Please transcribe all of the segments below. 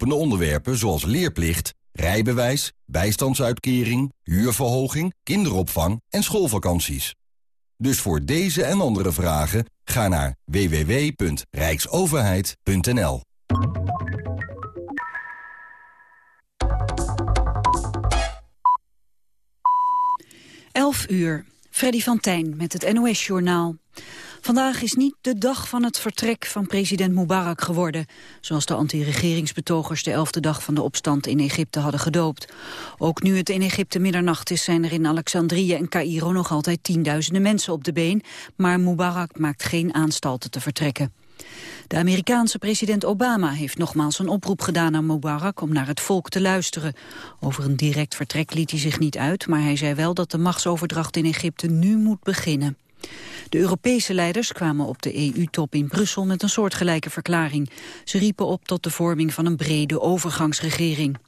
Onderwerpen zoals leerplicht, rijbewijs, bijstandsuitkering, huurverhoging, kinderopvang en schoolvakanties. Dus voor deze en andere vragen ga naar www.rijksoverheid.nl. 11 uur. Freddy van Tijn met het NOS-journaal. Vandaag is niet de dag van het vertrek van president Mubarak geworden... zoals de anti-regeringsbetogers de elfde dag van de opstand in Egypte hadden gedoopt. Ook nu het in Egypte middernacht is, zijn er in Alexandrië en Cairo nog altijd tienduizenden mensen op de been... maar Mubarak maakt geen aanstalten te vertrekken. De Amerikaanse president Obama heeft nogmaals een oproep gedaan aan Mubarak om naar het volk te luisteren. Over een direct vertrek liet hij zich niet uit, maar hij zei wel dat de machtsoverdracht in Egypte nu moet beginnen. De Europese leiders kwamen op de EU-top in Brussel met een soortgelijke verklaring. Ze riepen op tot de vorming van een brede overgangsregering.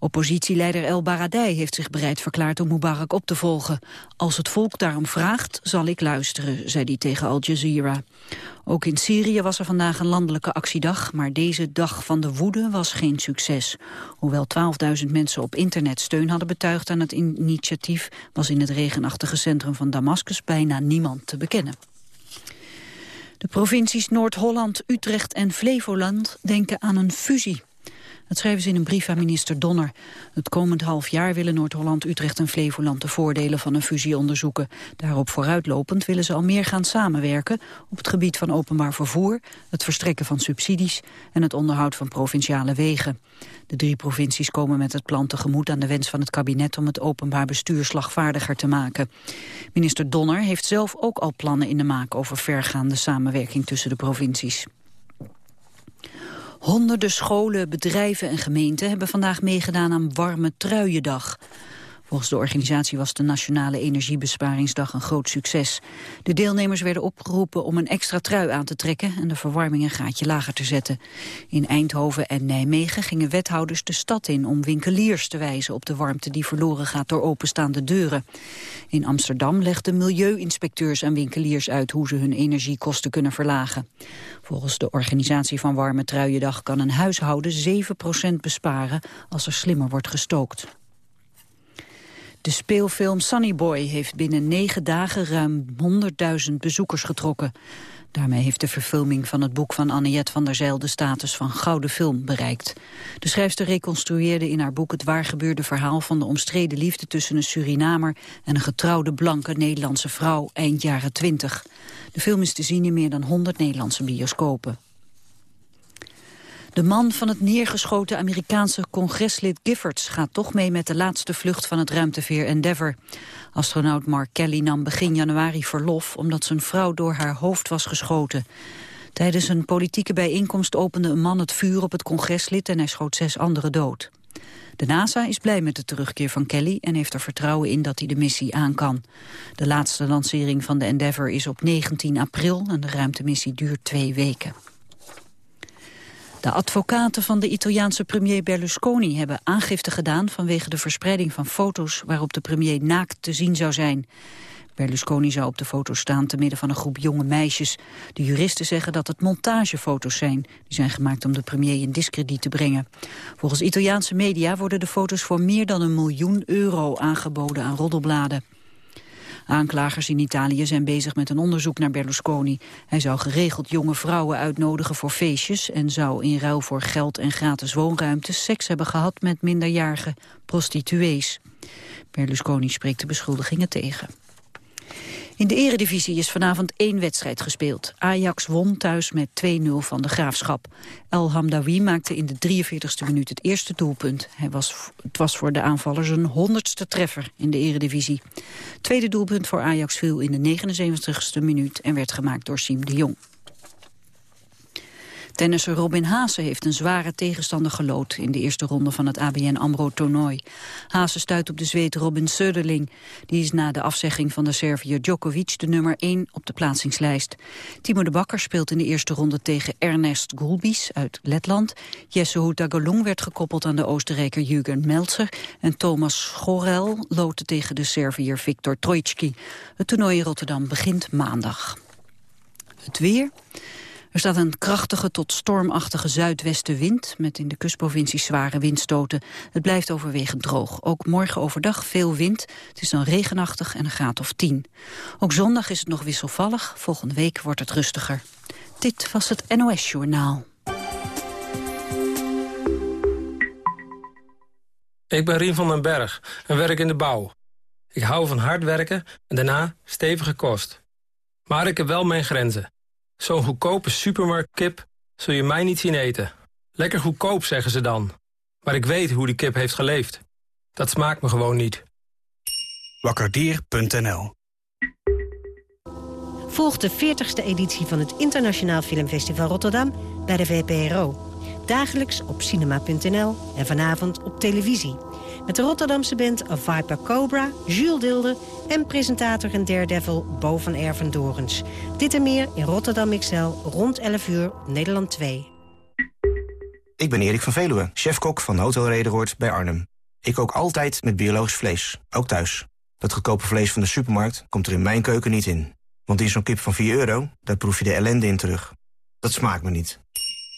Oppositieleider El Baradei heeft zich bereid verklaard om Mubarak op te volgen. Als het volk daarom vraagt, zal ik luisteren, zei hij tegen Al Jazeera. Ook in Syrië was er vandaag een landelijke actiedag, maar deze dag van de woede was geen succes. Hoewel 12.000 mensen op internet steun hadden betuigd aan het initiatief, was in het regenachtige centrum van Damascus bijna niemand te bekennen. De provincies Noord-Holland, Utrecht en Flevoland denken aan een fusie. Dat schrijven ze in een brief aan minister Donner. Het komend half jaar willen Noord-Holland, Utrecht en Flevoland de voordelen van een fusie onderzoeken. Daarop vooruitlopend willen ze al meer gaan samenwerken op het gebied van openbaar vervoer, het verstrekken van subsidies en het onderhoud van provinciale wegen. De drie provincies komen met het plan tegemoet aan de wens van het kabinet om het openbaar bestuur slagvaardiger te maken. Minister Donner heeft zelf ook al plannen in de maak over vergaande samenwerking tussen de provincies. Honderden scholen, bedrijven en gemeenten hebben vandaag meegedaan aan Warme Truiendag. Volgens de organisatie was de Nationale Energiebesparingsdag een groot succes. De deelnemers werden opgeroepen om een extra trui aan te trekken en de verwarming een gaatje lager te zetten. In Eindhoven en Nijmegen gingen wethouders de stad in om winkeliers te wijzen op de warmte die verloren gaat door openstaande deuren. In Amsterdam legden milieuinspecteurs aan winkeliers uit hoe ze hun energiekosten kunnen verlagen. Volgens de organisatie van Warme Truiendag kan een huishouden 7% besparen als er slimmer wordt gestookt. De speelfilm Sunny Boy heeft binnen negen dagen ruim 100.000 bezoekers getrokken. Daarmee heeft de verfilming van het boek van Anniette van der Zijl de status van gouden film bereikt. De schrijfster reconstrueerde in haar boek het waargebeurde verhaal van de omstreden liefde tussen een Surinamer en een getrouwde blanke Nederlandse vrouw eind jaren 20. De film is te zien in meer dan 100 Nederlandse bioscopen. De man van het neergeschoten Amerikaanse congreslid Giffords gaat toch mee met de laatste vlucht van het ruimteveer Endeavour. Astronaut Mark Kelly nam begin januari verlof omdat zijn vrouw door haar hoofd was geschoten. Tijdens een politieke bijeenkomst opende een man het vuur op het congreslid en hij schoot zes anderen dood. De NASA is blij met de terugkeer van Kelly en heeft er vertrouwen in dat hij de missie aan kan. De laatste lancering van de Endeavour is op 19 april en de ruimtemissie duurt twee weken. De advocaten van de Italiaanse premier Berlusconi hebben aangifte gedaan vanwege de verspreiding van foto's waarop de premier naakt te zien zou zijn. Berlusconi zou op de foto's staan te midden van een groep jonge meisjes. De juristen zeggen dat het montagefoto's zijn. Die zijn gemaakt om de premier in discrediet te brengen. Volgens Italiaanse media worden de foto's voor meer dan een miljoen euro aangeboden aan roddelbladen. Aanklagers in Italië zijn bezig met een onderzoek naar Berlusconi. Hij zou geregeld jonge vrouwen uitnodigen voor feestjes... en zou in ruil voor geld en gratis woonruimte seks hebben gehad met minderjarige prostituees. Berlusconi spreekt de beschuldigingen tegen. In de eredivisie is vanavond één wedstrijd gespeeld. Ajax won thuis met 2-0 van de Graafschap. El Hamdawi maakte in de 43ste minuut het eerste doelpunt. Hij was, het was voor de aanvallers een honderdste treffer in de eredivisie. Tweede doelpunt voor Ajax viel in de 79ste minuut... en werd gemaakt door Siem de Jong. Tennisser Robin Haase heeft een zware tegenstander gelood... in de eerste ronde van het ABN AMRO-toernooi. Haase stuit op de Zweed Robin Söderling. Die is na de afzegging van de Serviër Djokovic de nummer 1 op de plaatsingslijst. Timo de Bakker speelt in de eerste ronde tegen Ernest Gulbis uit Letland. Jesse Houtagolung werd gekoppeld aan de Oostenrijker Jürgen Meltzer. En Thomas Schorel lootte tegen de Serviër Viktor Trojtski. Het toernooi in Rotterdam begint maandag. Het weer... Er staat een krachtige tot stormachtige zuidwestenwind... met in de kustprovincies zware windstoten. Het blijft overwegend droog. Ook morgen overdag veel wind. Het is dan regenachtig en een graad of 10. Ook zondag is het nog wisselvallig. Volgende week wordt het rustiger. Dit was het NOS Journaal. Ik ben Rien van den Berg en werk in de bouw. Ik hou van hard werken en daarna stevige kost. Maar ik heb wel mijn grenzen. Zo'n goedkope supermarktkip zul je mij niet zien eten. Lekker goedkoop, zeggen ze dan. Maar ik weet hoe die kip heeft geleefd. Dat smaakt me gewoon niet. Wakkerdier.nl Volg de 40ste editie van het Internationaal Filmfestival Rotterdam bij de VPRO. Dagelijks op cinema.nl en vanavond op televisie. Met de Rotterdamse band Viper Cobra, Jules Dilde... en presentator en daredevil Bo van Erven Dorens. Dit en meer in Rotterdam XL rond 11 uur Nederland 2. Ik ben Erik van Veluwe, chefkok van Hotel Rederoord bij Arnhem. Ik kook altijd met biologisch vlees, ook thuis. Dat goedkope vlees van de supermarkt komt er in mijn keuken niet in. Want in zo'n kip van 4 euro, daar proef je de ellende in terug. Dat smaakt me niet.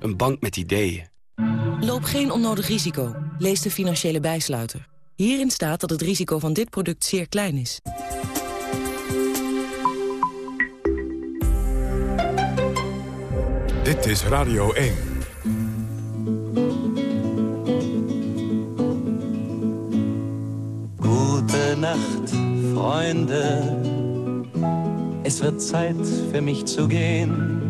een bank met ideeën. Loop geen onnodig risico. Lees de financiële bijsluiter. Hierin staat dat het risico van dit product zeer klein is. Dit is Radio 1. Gute Nacht, Freunde. Es wird Zeit für mich zu gehen.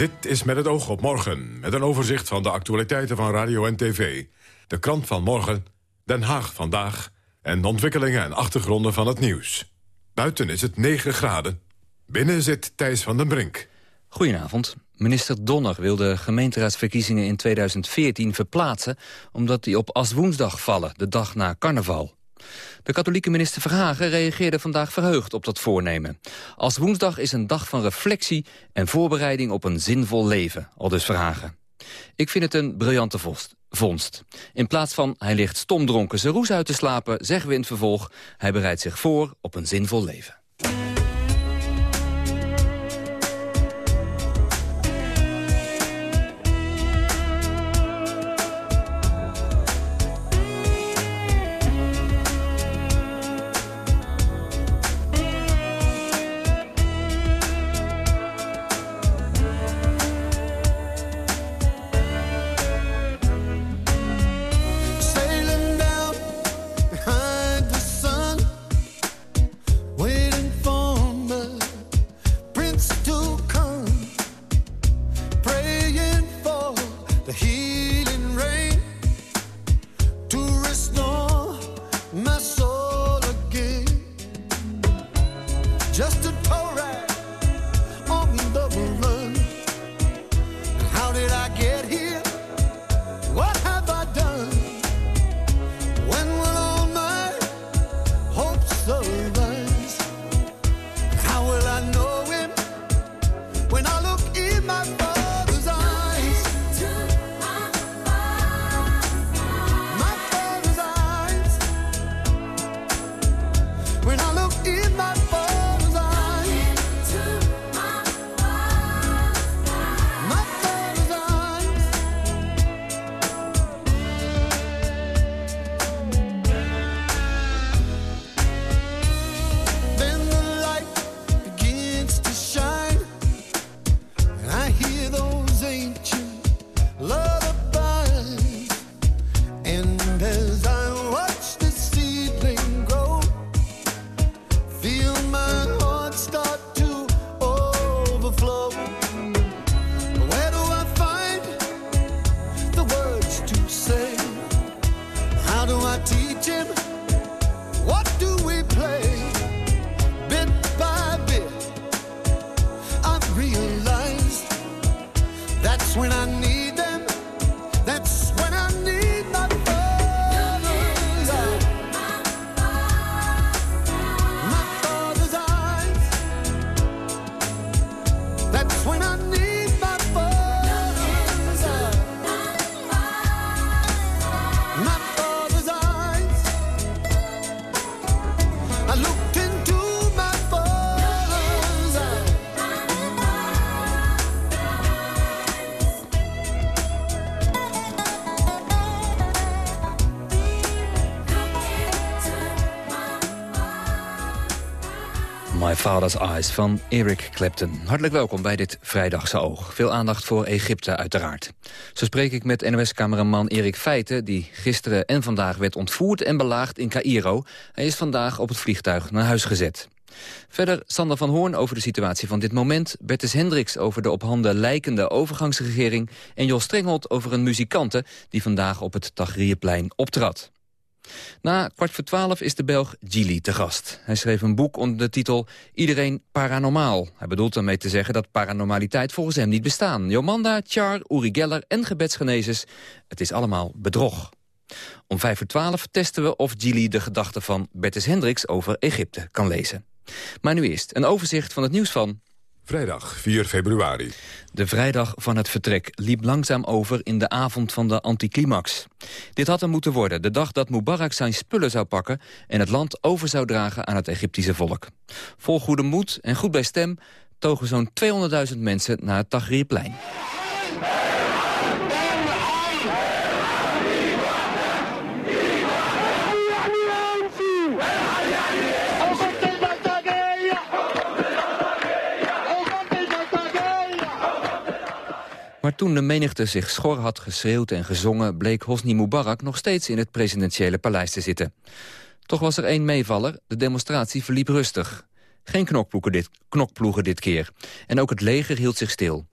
Dit is met het oog op morgen, met een overzicht van de actualiteiten van radio en tv. De krant van morgen, Den Haag vandaag... en de ontwikkelingen en achtergronden van het nieuws. Buiten is het 9 graden. Binnen zit Thijs van den Brink. Goedenavond. Minister Donner wil de gemeenteraadsverkiezingen in 2014 verplaatsen... omdat die op Aswoensdag vallen, de dag na carnaval. De katholieke minister Verhagen reageerde vandaag verheugd op dat voornemen. Als woensdag is een dag van reflectie en voorbereiding op een zinvol leven, aldus Verhagen. Ik vind het een briljante vondst. In plaats van hij ligt stomdronken zijn roes uit te slapen... zeggen we in het vervolg, hij bereidt zich voor op een zinvol leven. Father's Eyes van Eric Clapton. Hartelijk welkom bij dit Vrijdagse Oog. Veel aandacht voor Egypte uiteraard. Zo spreek ik met NOS-cameraman Erik Feiten... die gisteren en vandaag werd ontvoerd en belaagd in Cairo. Hij is vandaag op het vliegtuig naar huis gezet. Verder Sander van Hoorn over de situatie van dit moment... Bertus Hendricks over de op handen lijkende overgangsregering... en Jos Strenghold over een muzikante die vandaag op het Tahrirplein optrad. Na kwart voor twaalf is de Belg Gili te gast. Hij schreef een boek onder de titel Iedereen paranormaal. Hij bedoelt daarmee te zeggen dat paranormaliteit volgens hem niet bestaan. Jomanda, Char, Uri Geller en gebedsgenezes, het is allemaal bedrog. Om vijf voor twaalf testen we of Gili de gedachten van Bertus Hendricks over Egypte kan lezen. Maar nu eerst een overzicht van het nieuws van... Vrijdag 4 februari. De vrijdag van het vertrek liep langzaam over in de avond van de anticlimax. Dit had er moeten worden, de dag dat Mubarak zijn spullen zou pakken... en het land over zou dragen aan het Egyptische volk. Vol goede moed en goed bij stem togen zo'n 200.000 mensen naar het Tahrirplein. Maar toen de menigte zich schor had geschreeuwd en gezongen... bleek Hosni Mubarak nog steeds in het presidentiële paleis te zitten. Toch was er één meevaller, de demonstratie verliep rustig. Geen knokploegen dit, knokploegen dit keer. En ook het leger hield zich stil.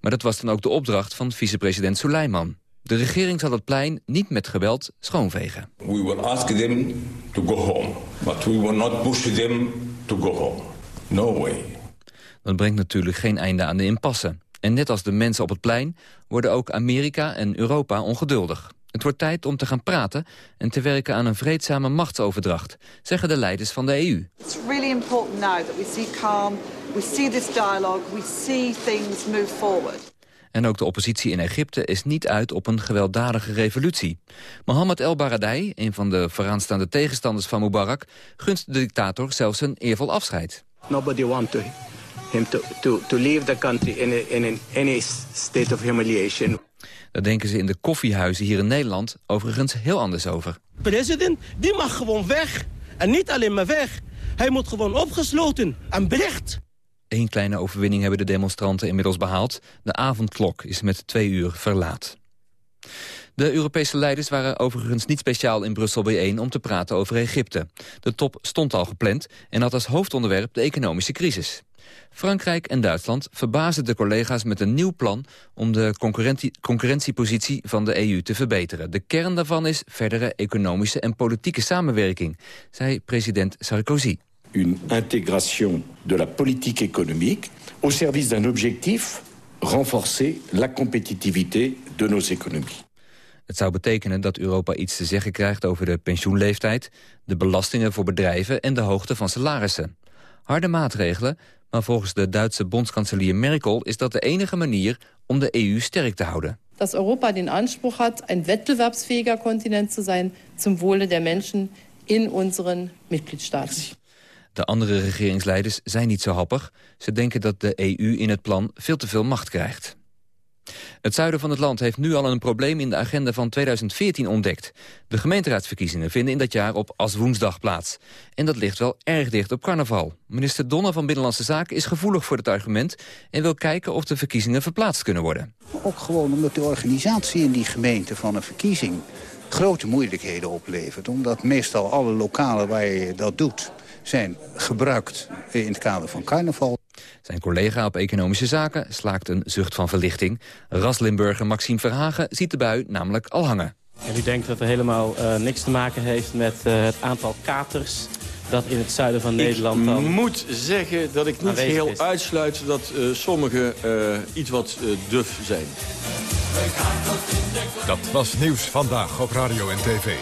Maar dat was dan ook de opdracht van vicepresident Suleiman. De regering zal het plein niet met geweld schoonvegen. We will ask them to go home, but we will not push them to go home. No way. Dat brengt natuurlijk geen einde aan de impasse. En net als de mensen op het plein worden ook Amerika en Europa ongeduldig. Het wordt tijd om te gaan praten en te werken aan een vreedzame machtsoverdracht, zeggen de leiders van de EU. It's really important now that we see calm, we see this dialogue, we see things move forward. En ook de oppositie in Egypte is niet uit op een gewelddadige revolutie. Mohammed El Baradei, een van de vooraanstaande tegenstanders van Mubarak, gunst de dictator zelfs een eervol afscheid. Nobody want to him to, to, to leave the country in, a, in an, any state of humiliation. Daar denken ze in de koffiehuizen hier in Nederland overigens heel anders over. President, die mag gewoon weg. En niet alleen maar weg. Hij moet gewoon opgesloten en bericht. Eén kleine overwinning hebben de demonstranten inmiddels behaald. De avondklok is met twee uur verlaat. De Europese leiders waren overigens niet speciaal in Brussel bijeen om te praten over Egypte. De top stond al gepland en had als hoofdonderwerp de economische crisis. Frankrijk en Duitsland verbazen de collega's met een nieuw plan om de concurrentie concurrentiepositie van de EU te verbeteren. De kern daarvan is verdere economische en politieke samenwerking, zei president Sarkozy. Une intégration de la politique économique au service d'un objectif, renforcer la compétitivité de nos économies. Het zou betekenen dat Europa iets te zeggen krijgt over de pensioenleeftijd, de belastingen voor bedrijven en de hoogte van salarissen. Harde maatregelen, maar volgens de Duitse bondskanselier Merkel is dat de enige manier om de EU sterk te houden. Dat Europa den Anspruch hat, ein wettbewerbsfähiger Kontinent zu sein zum Wohle der Menschen in unseren Mitgliedstaaten. De andere regeringsleiders zijn niet zo happig. Ze denken dat de EU in het plan veel te veel macht krijgt. Het zuiden van het land heeft nu al een probleem in de agenda van 2014 ontdekt. De gemeenteraadsverkiezingen vinden in dat jaar op Aswoensdag plaats. En dat ligt wel erg dicht op carnaval. Minister Donner van Binnenlandse Zaken is gevoelig voor het argument... en wil kijken of de verkiezingen verplaatst kunnen worden. Ook gewoon omdat de organisatie in die gemeente van een verkiezing... grote moeilijkheden oplevert. Omdat meestal alle lokalen waar je dat doet zijn gebruikt in het kader van carnaval. Zijn collega op Economische Zaken slaakt een zucht van verlichting. Raslimburger Maxime Verhagen ziet de bui namelijk al hangen. En u denkt dat het helemaal uh, niks te maken heeft met uh, het aantal katers dat in het zuiden van Nederland dan... Ik moet zeggen dat ik niet heel is. uitsluit dat uh, sommigen iets wat duf zijn. Dat was Nieuws Vandaag op Radio en TV.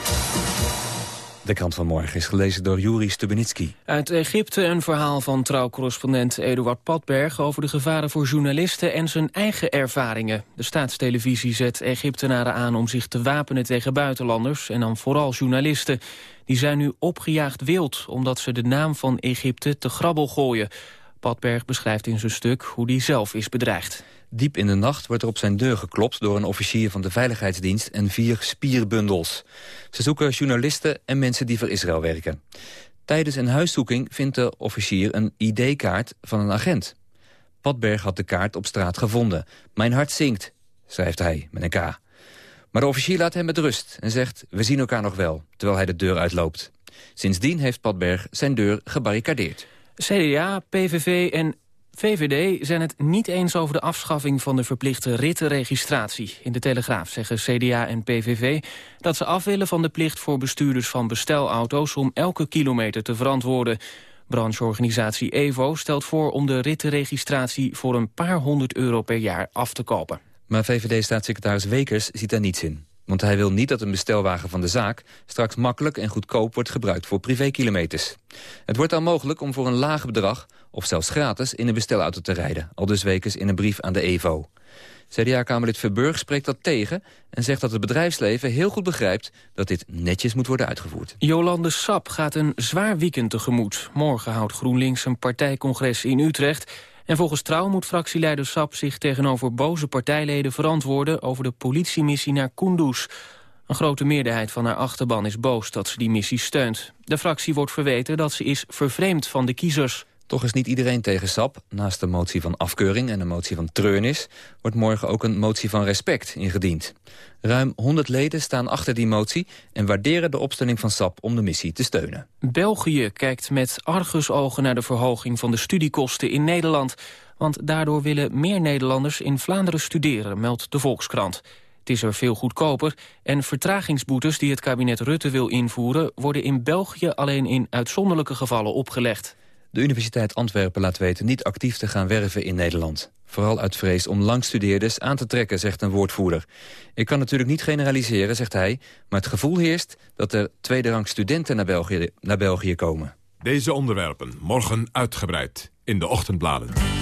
De krant van morgen is gelezen door Juri Stubenitski. Uit Egypte een verhaal van trouwcorrespondent Eduard Patberg... over de gevaren voor journalisten en zijn eigen ervaringen. De staatstelevisie zet Egyptenaren aan om zich te wapenen tegen buitenlanders... en dan vooral journalisten. Die zijn nu opgejaagd wild, omdat ze de naam van Egypte te grabbel gooien. Patberg beschrijft in zijn stuk hoe die zelf is bedreigd. Diep in de nacht wordt er op zijn deur geklopt door een officier van de Veiligheidsdienst en vier spierbundels. Ze zoeken journalisten en mensen die voor Israël werken. Tijdens een huiszoeking vindt de officier een ID-kaart van een agent. Padberg had de kaart op straat gevonden. Mijn hart zinkt, schrijft hij met een K. Maar de officier laat hem met rust en zegt... we zien elkaar nog wel, terwijl hij de deur uitloopt. Sindsdien heeft Padberg zijn deur gebarricadeerd. CDA, PVV en VVD zijn het niet eens over de afschaffing van de verplichte rittenregistratie. In de Telegraaf zeggen CDA en PVV dat ze af willen van de plicht voor bestuurders van bestelauto's om elke kilometer te verantwoorden. Brancheorganisatie EVO stelt voor om de rittenregistratie voor een paar honderd euro per jaar af te kopen. Maar VVD-staatssecretaris Wekers ziet daar niets in. Want hij wil niet dat een bestelwagen van de zaak straks makkelijk en goedkoop wordt gebruikt voor privékilometers. Het wordt dan mogelijk om voor een laag bedrag, of zelfs gratis, in een bestelauto te rijden. Al dus Wekers in een brief aan de EVO. CDA-kamerlid Verburg spreekt dat tegen en zegt dat het bedrijfsleven heel goed begrijpt dat dit netjes moet worden uitgevoerd. Jolande Sap gaat een zwaar weekend tegemoet. Morgen houdt GroenLinks een partijcongres in Utrecht en volgens Trouw moet fractieleider Sap zich tegenover boze partijleden verantwoorden over de politiemissie naar Kunduz. Een grote meerderheid van haar achterban is boos dat ze die missie steunt. De fractie wordt verweten dat ze is vervreemd van de kiezers. Toch is niet iedereen tegen SAP. Naast de motie van afkeuring en de motie van treurnis... wordt morgen ook een motie van respect ingediend. Ruim 100 leden staan achter die motie... en waarderen de opstelling van SAP om de missie te steunen. België kijkt met argusogen naar de verhoging van de studiekosten in Nederland. Want daardoor willen meer Nederlanders in Vlaanderen studeren, meldt de Volkskrant. Het is er veel goedkoper en vertragingsboetes die het kabinet Rutte wil invoeren... worden in België alleen in uitzonderlijke gevallen opgelegd. De Universiteit Antwerpen laat weten niet actief te gaan werven in Nederland. Vooral uit vrees om langstudeerders aan te trekken, zegt een woordvoerder. Ik kan natuurlijk niet generaliseren, zegt hij... maar het gevoel heerst dat er tweederang studenten naar België, naar België komen. Deze onderwerpen morgen uitgebreid in de ochtendbladen.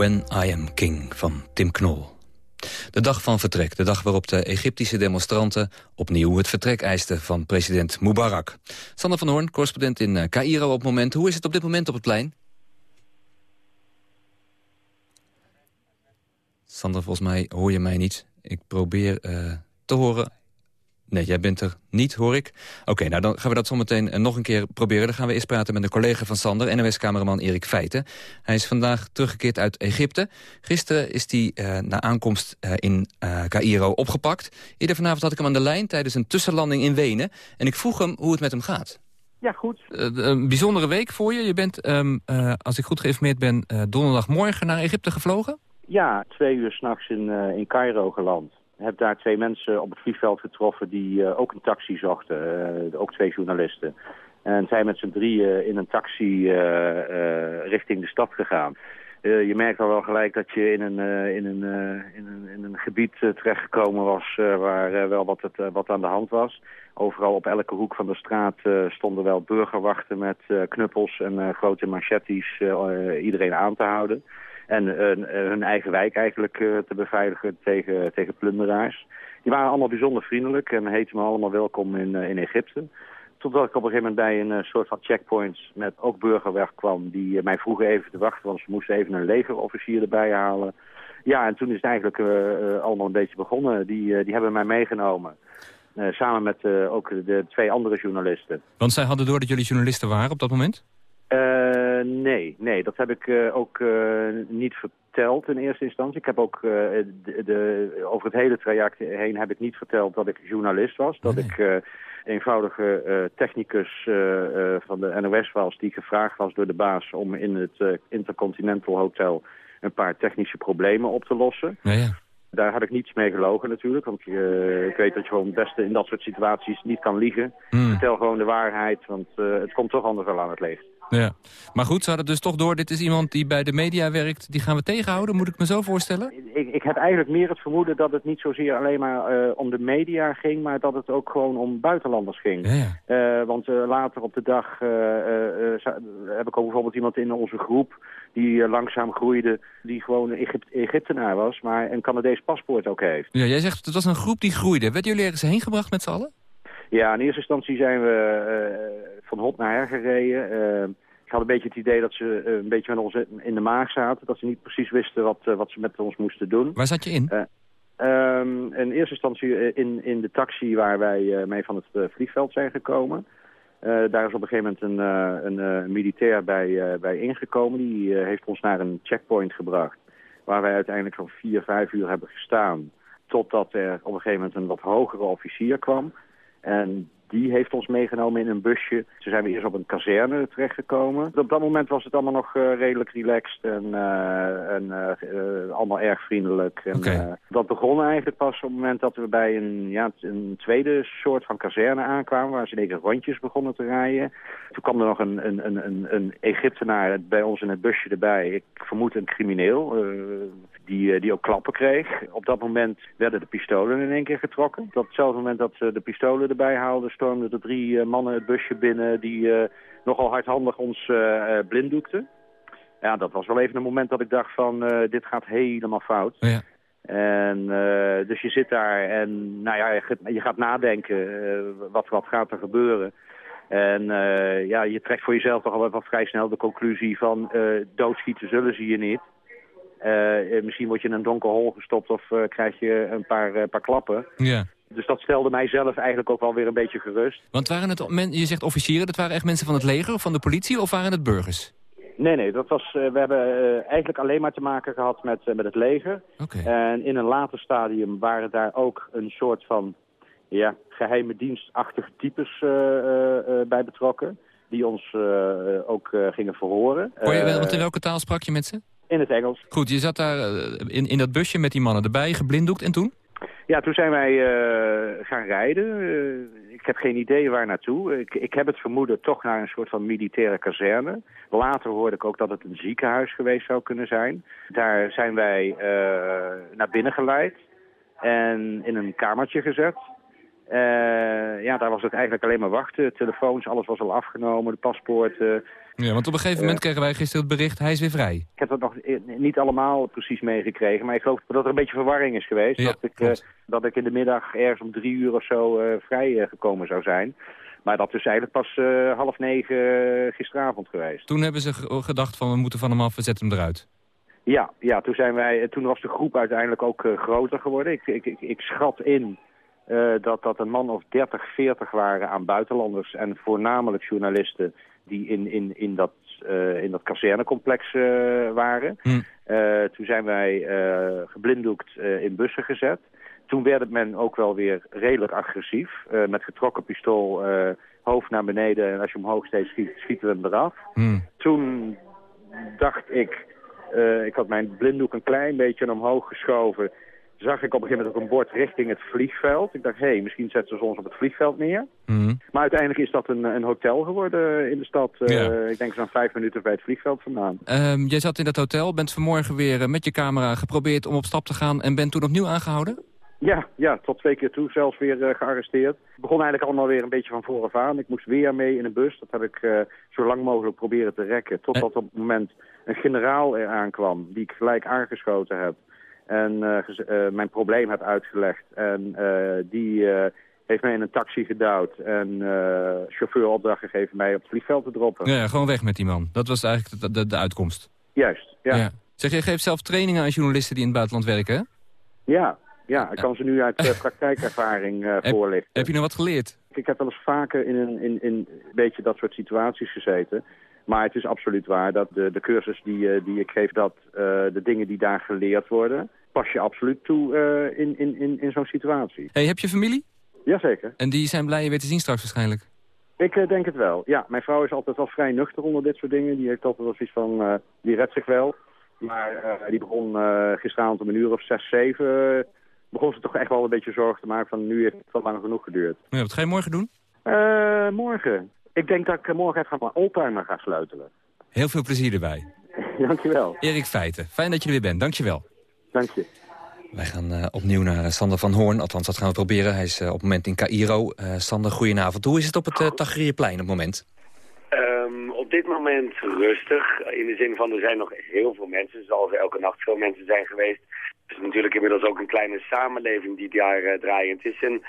When I Am King van Tim Knol. De dag van vertrek, de dag waarop de Egyptische demonstranten... opnieuw het vertrek eisten van president Mubarak. Sander van Hoorn, correspondent in Cairo op het moment. Hoe is het op dit moment op het plein? Sander, volgens mij hoor je mij niet. Ik probeer uh, te horen. Nee, jij bent er niet, hoor ik. Oké, nou dan gaan we dat zometeen uh, nog een keer proberen. Dan gaan we eerst praten met een collega van Sander, NOS-cameraman Erik Feiten. Hij is vandaag teruggekeerd uit Egypte. Gisteren is hij uh, na aankomst in Cairo opgepakt. Eerder vanavond had ik hem aan de lijn tijdens een tussenlanding in Wenen. En ik vroeg hem hoe het met hem gaat. Ja, goed. een bijzondere week voor je. Je bent, um, als ik goed geïnformeerd ben, donderdagmorgen naar Egypte gevlogen. Ja, twee uur s'nachts in, uh, in Cairo geland. Heb daar twee mensen op het vliegveld getroffen die uh, ook een taxi zochten. Uh, ook twee journalisten. En zijn met z'n drieën in een taxi richting de stad gegaan. je merkt al wel gelijk dat je in een, in een, in een, in een gebied terechtgekomen was waar wel wat, het, wat aan de hand was. Overal op elke hoek van de straat stonden wel burgerwachten met knuppels en grote machetes iedereen aan te houden. En uh, hun eigen wijk eigenlijk uh, te beveiligen tegen, tegen plunderaars. Die waren allemaal bijzonder vriendelijk en heten me allemaal welkom in, uh, in Egypte. Totdat ik op een gegeven moment bij een soort van checkpoints met ook burgerwerk kwam... die mij vroegen even te wachten, want ze moesten even een legerofficier erbij halen. Ja, en toen is het eigenlijk allemaal een beetje begonnen. Die, die hebben mij meegenomen. samen met ook de twee andere journalisten. Want zij hadden door dat jullie journalisten waren op dat moment? Uh, nee, nee, dat heb ik uh, ook uh, niet verteld in eerste instantie. Ik heb ook de, de, over het hele traject heen heb ik niet verteld dat ik journalist was. Dat nee. ik eenvoudige technicus van de NOS was die gevraagd was door de baas om in het Intercontinental Hotel een paar technische problemen op te lossen. Ja, ja. Daar had ik niets mee gelogen natuurlijk, want ik weet dat je gewoon het beste in dat soort situaties niet kan liegen. Mm. Vertel gewoon de waarheid, want het komt toch anders wel aan het licht. Ja. Maar goed, ze hadden dus toch door, dit is iemand die bij de media werkt, die gaan we tegenhouden, moet ik me zo voorstellen? Ik, ik heb eigenlijk meer het vermoeden dat het niet zozeer alleen maar uh, om de media ging, maar dat het ook gewoon om buitenlanders ging. Ja, ja. Uh, want uh, later op de dag heb ik ook bijvoorbeeld iemand in onze groep die langzaam groeide, die gewoon een Egypt Egyptenaar was, maar een Canadees paspoort ook heeft. Ja, jij zegt, het was een groep die groeide. Werden jullie ergens heen gebracht met z'n allen? Ja, in eerste instantie zijn we van hot naar her gereden. Uh, ik had een beetje het idee dat ze uh, een beetje met ons in de maag zaten. Dat ze niet precies wisten wat, wat ze met ons moesten doen. Waar zat je in? Um, in eerste instantie in, in de taxi waar wij mee van het vliegveld zijn gekomen. daar is op een gegeven moment een, een militair bij, bij ingekomen. Die heeft ons naar een checkpoint gebracht. Waar wij uiteindelijk zo'n vier, vijf uur hebben gestaan. Totdat er op een gegeven moment een wat hogere officier kwam. En die heeft ons meegenomen in een busje. Toen zijn we eerst op een kazerne terechtgekomen. Op dat moment was het allemaal nog uh, redelijk relaxed en, uh, en uh, allemaal erg vriendelijk. En, okay. dat begon eigenlijk pas op het moment dat we bij een, ja, een tweede soort van kazerne aankwamen... waar ze in één rondjes begonnen te rijden. Toen kwam er nog een, een, een, een Egyptenaar bij ons in het busje erbij. Ik vermoed een crimineel die, die ook klappen kreeg. Op dat moment werden de pistolen in één keer getrokken. Op datzelfde moment dat ze de pistolen erbij haalden... stormden er drie uh, mannen het busje binnen... die uh, nogal hardhandig ons uh, blinddoekten. Ja, dat was wel even een moment dat ik dacht van... dit gaat helemaal fout. Ja. En dus je zit daar en nou ja, je, je gaat nadenken. wat, wat gaat er gebeuren? En ja, je trekt voor jezelf toch al wel vrij snel de conclusie van... doodschieten zullen ze je niet. Uh, misschien word je in een donker hol gestopt of uh, krijg je een paar, uh, paar klappen. Ja. Dus dat stelde mij zelf eigenlijk ook wel weer een beetje gerust. Want waren het, je zegt officieren, dat waren echt mensen van het leger of van de politie of waren het burgers? Nee, nee, dat was, we hebben eigenlijk alleen maar te maken gehad met, met het leger. Okay. En in een later stadium waren daar ook een soort van ja, geheime dienstachtige types bij betrokken. Die ons ook gingen verhoren. Kon je, want in welke taal sprak je met ze? In het Engels. Goed, je zat daar in, in dat busje met die mannen erbij, geblinddoekt. En toen? Ja, toen zijn wij uh, gaan rijden. Uh, ik heb geen idee waar naartoe. Ik, ik heb het vermoeden toch naar een soort van militaire kazerne. Later hoorde ik ook dat het een ziekenhuis geweest zou kunnen zijn. Daar zijn wij uh, naar binnen geleid en in een kamertje gezet. Eh, ja, daar was het eigenlijk alleen maar wachten. Telefoons, alles was al afgenomen, de paspoorten. Ja, want op een gegeven moment kregen wij gisteren het bericht, hij is weer vrij. Ik heb dat nog niet allemaal precies meegekregen, maar ik geloof dat er een beetje verwarring is geweest. Ja, dat, ik, eh, dat ik in de middag ergens om drie uur of zo eh, vrij eh, gekomen zou zijn. Maar dat is eigenlijk pas eh, half negen eh, gisteravond geweest. Toen hebben ze ge- gedacht van we moeten van hem af, we zetten hem eruit. Ja, ja toen, zijn wij, toen was de groep uiteindelijk ook eh, groter geworden. Ik, ik, ik, ik schat in eh, dat dat een man of 30, 40 waren aan buitenlanders en voornamelijk journalisten die in, in, in, dat, eh, in dat kazernecomplex eh, waren. Eh, toen zijn wij geblinddoekt in bussen gezet. Toen werd men ook wel weer redelijk agressief. met getrokken pistool, hoofd naar beneden. En als je omhoog steeds schiet, schieten we hem eraf. Toen dacht ik, ik had mijn blinddoek een klein beetje omhoog geschoven. Zag ik op een gegeven moment ook een bord richting het vliegveld. Ik dacht, hé, hey, misschien zetten ze ons op het vliegveld neer. Maar uiteindelijk is dat een, een hotel geworden in de stad. eh. Ik denk zo'n vijf minuten bij het vliegveld vandaan. Ehm, jij zat in dat hotel, bent vanmorgen weer eh, met je camera geprobeerd om op stap te gaan... en bent toen opnieuw aangehouden? Ja, ja, tot twee keer toe zelfs weer eh, gearresteerd. Het begon eigenlijk allemaal weer een beetje van vooraf aan. Ik moest weer mee in een bus. Dat heb ik zo lang mogelijk proberen te rekken. Totdat op het moment een generaal eraan kwam, die ik gelijk aangeschoten heb. En eh, eh, mijn probleem heb uitgelegd. En eh, die heeft mij in een taxi gedouwd. En eh chauffeur opdracht gegeven mij op het vliegveld te droppen. Ja, gewoon weg met die man. Dat was eigenlijk de, de, de uitkomst. Juist, ja. Zeg, je geeft zelf trainingen aan journalisten die in het buitenland werken, hè? Ja, ja, ik kan ze nu uit praktijkervaring eh, voorlichten. Heb je nog wat geleerd? Ik heb wel eens vaker in een, in, in een beetje dat soort situaties gezeten. Maar het is absoluut waar dat de, de cursus die, die ik geef, dat de dingen die daar geleerd worden, pas je absoluut toe eh, in, in, in, in zo'n situatie. Hey, heb je familie? Jazeker. En die zijn blij je weer te zien straks waarschijnlijk. Ik eh, denk het wel. Ja, mijn vrouw is altijd wel vrij nuchter onder dit soort dingen. Die heeft altijd wel zoiets van, eh, die redt zich wel. Maar die begon gisteravond om een uur of zes, zeven... begon ze toch echt wel een beetje zorgen te maken van nu heeft het wel lang genoeg geduurd. Ja, wat ga je morgen doen? Morgen. Ik denk dat ik morgen even mijn oldtimer ga sleutelen. Heel veel plezier erbij. Dankjewel. Erik Feiten, fijn dat je er weer bent. Dankjewel. Dank je. Wij gaan eh, opnieuw naar eh, Sander van Hoorn. Althans, dat gaan we proberen. Hij is eh, op het moment in Cairo. Eh, Sander, goedenavond. Hoe is het op het uh, Tahrirplein op het moment? Um, op dit moment rustig. In de zin van er zijn nog heel veel mensen, zoals er elke nacht veel mensen zijn geweest. Het is natuurlijk inmiddels ook een kleine samenleving die daar uh, draait. Het is een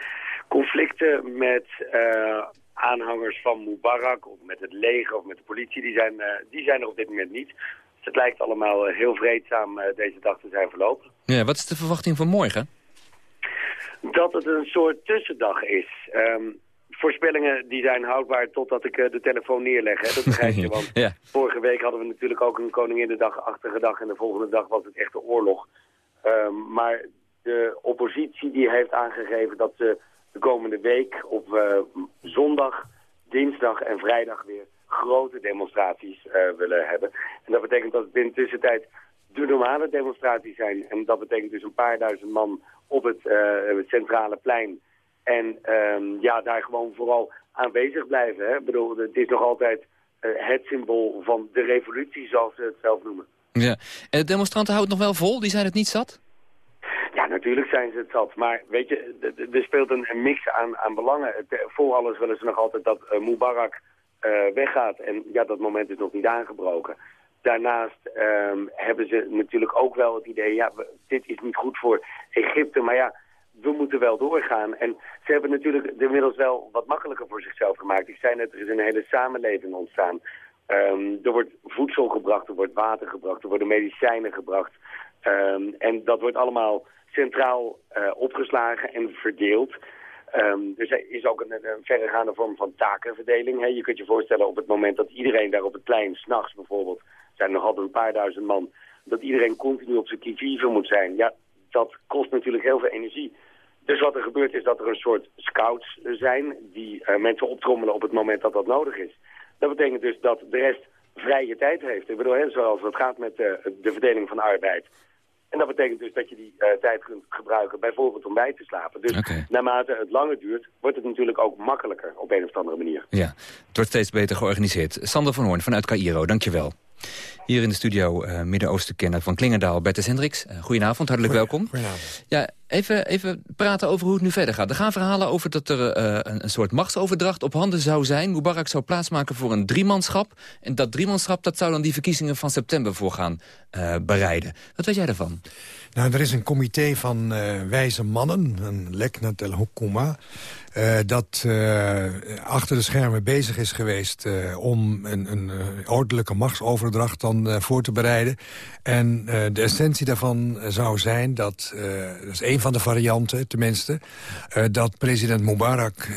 conflicten met uh, aanhangers van Mubarak, of met het leger of met de politie, die zijn, uh, die zijn er op dit moment niet. Dus het lijkt allemaal heel vreedzaam uh, deze dag te zijn verlopen. Ja, wat is de verwachting van morgen? Dat het een soort tussendag is. Um, voorspellingen die zijn houdbaar totdat ik uh, de telefoon neerleg. Hè? Dat begrijp je, want ja. vorige week hadden we natuurlijk ook een Koninginnedag-achtige dag... en de volgende dag was het echt de oorlog. Um, maar de oppositie die heeft aangegeven dat ze de komende week op uh, zondag, dinsdag en vrijdag weer grote demonstraties uh, willen hebben. En dat betekent dat het in de tussentijd de normale demonstraties zijn. En dat betekent dus een paar duizend man op het, het centrale plein... En um, ja, daar gewoon vooral aanwezig blijven. Hè? Ik bedoel, het is nog altijd uh, het symbool van de revolutie, zoals ze het zelf noemen. Ja. En de demonstranten houden het nog wel vol? Die zijn het niet zat? Ja, natuurlijk zijn ze het zat. Maar weet je, er speelt een, mix aan, aan belangen. Voor alles willen ze nog altijd dat uh, Mubarak weggaat. En ja, dat moment is nog niet aangebroken. Daarnaast um, hebben ze natuurlijk ook wel het idee... ja, dit is niet goed voor Egypte, maar ja we moeten wel doorgaan. En ze hebben natuurlijk inmiddels wel wat makkelijker voor zichzelf gemaakt. Ik zei net, er is een hele samenleving ontstaan. Um, er wordt voedsel gebracht, er wordt water gebracht, er worden medicijnen gebracht. Um, en dat wordt allemaal centraal uh, opgeslagen en verdeeld. Um, dus er is ook een, een verregaande vorm van takenverdeling. Hè. Je kunt je voorstellen op het moment dat iedereen daar op het plein, s'nachts bijvoorbeeld, zijn nog altijd een paar duizend man, dat iedereen continu op zijn kivive moet zijn. Ja, dat kost natuurlijk heel veel energie. Dus wat er gebeurt is dat er een soort scouts zijn die uh, mensen optrommelen op het moment dat dat nodig is. Dat betekent dus dat de rest vrije tijd heeft. Ik bedoel, zoals het gaat met uh, de verdeling van arbeid. En dat betekent dus dat je die uh, tijd kunt gebruiken bijvoorbeeld om bij te slapen. Dus okay. naarmate het langer duurt, wordt het natuurlijk ook makkelijker op een of andere manier. Ja, het wordt steeds beter georganiseerd. Sander van Hoorn vanuit Cairo, dankjewel. Hier in de studio uh, Midden-Oosten-kenner van Klingendaal, Bertus Hendricks. Uh, goedenavond, hartelijk welkom. Goedenavond. Ja, even, even praten over hoe het nu verder gaat. Er gaan verhalen over dat er uh, een, een, soort machtsoverdracht op handen zou zijn. Mubarak zou plaatsmaken voor een driemanschap. En dat driemanschap dat zou dan die verkiezingen van september voor gaan bereiden. Wat weet jij daarvan? Nou, er is een comité van uh, wijze mannen, een Leknat el Hukuma... Dat achter de schermen bezig is geweest om een, een ordelijke machtsoverdracht dan voor te bereiden. En de essentie daarvan zou zijn dat, dat is van de varianten tenminste... dat president Mubarak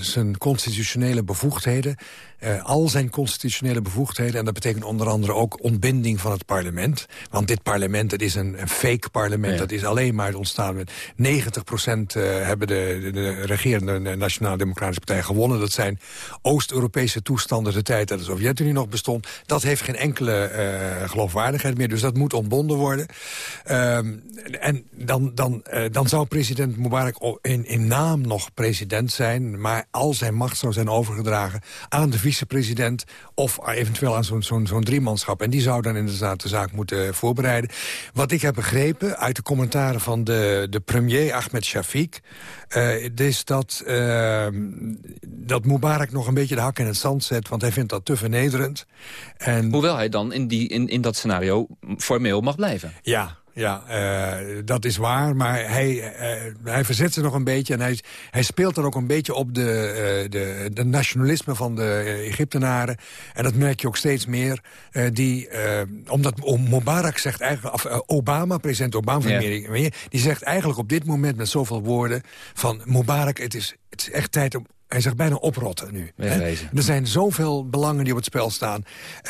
zijn constitutionele bevoegdheden uh, al zijn constitutionele bevoegdheden. En dat betekent onder andere ook ontbinding van het parlement. Want dit parlement, het is een, een fake parlement. Ja. Dat is alleen maar ontstaan met 90 procent uh, hebben de, de, de regerende Nationale Democratische Partij gewonnen. Dat zijn Oost-Europese toestanden de tijd dat de Sovjet-Unie nog bestond. Dat heeft geen enkele uh, geloofwaardigheid meer. Dus dat moet ontbonden worden. Um, en dan, dan, dan zou president Mubarak in, in naam nog president zijn. Maar al zijn macht zou zijn overgedragen aan de vicepresident... of eventueel aan zo'n zo'n zo'n driemanschap. En die zou dan inderdaad de zaak moeten voorbereiden. Wat ik heb begrepen uit de commentaren van de, de premier Ahmed Shafiq... Uh, is dat, uh, dat Mubarak nog een beetje de hak in het zand zet... want hij vindt dat te vernederend. En... Hoewel hij dan in, die, in, in dat scenario formeel mag blijven. Ja, ja, uh, dat is waar, maar hij, uh, hij verzet zich nog een beetje... en hij, hij speelt dan ook een beetje op de, uh, de, de nationalisme van de Egyptenaren. En dat merk je ook steeds meer. die, omdat Mubarak zegt eigenlijk... of Obama, president Obama van Amerika... Yeah. die zegt eigenlijk op dit moment met zoveel woorden... van Mubarak, het is, het is echt tijd om hij zegt bijna oprotten nu. Er zijn zoveel belangen die op het spel staan. Uh,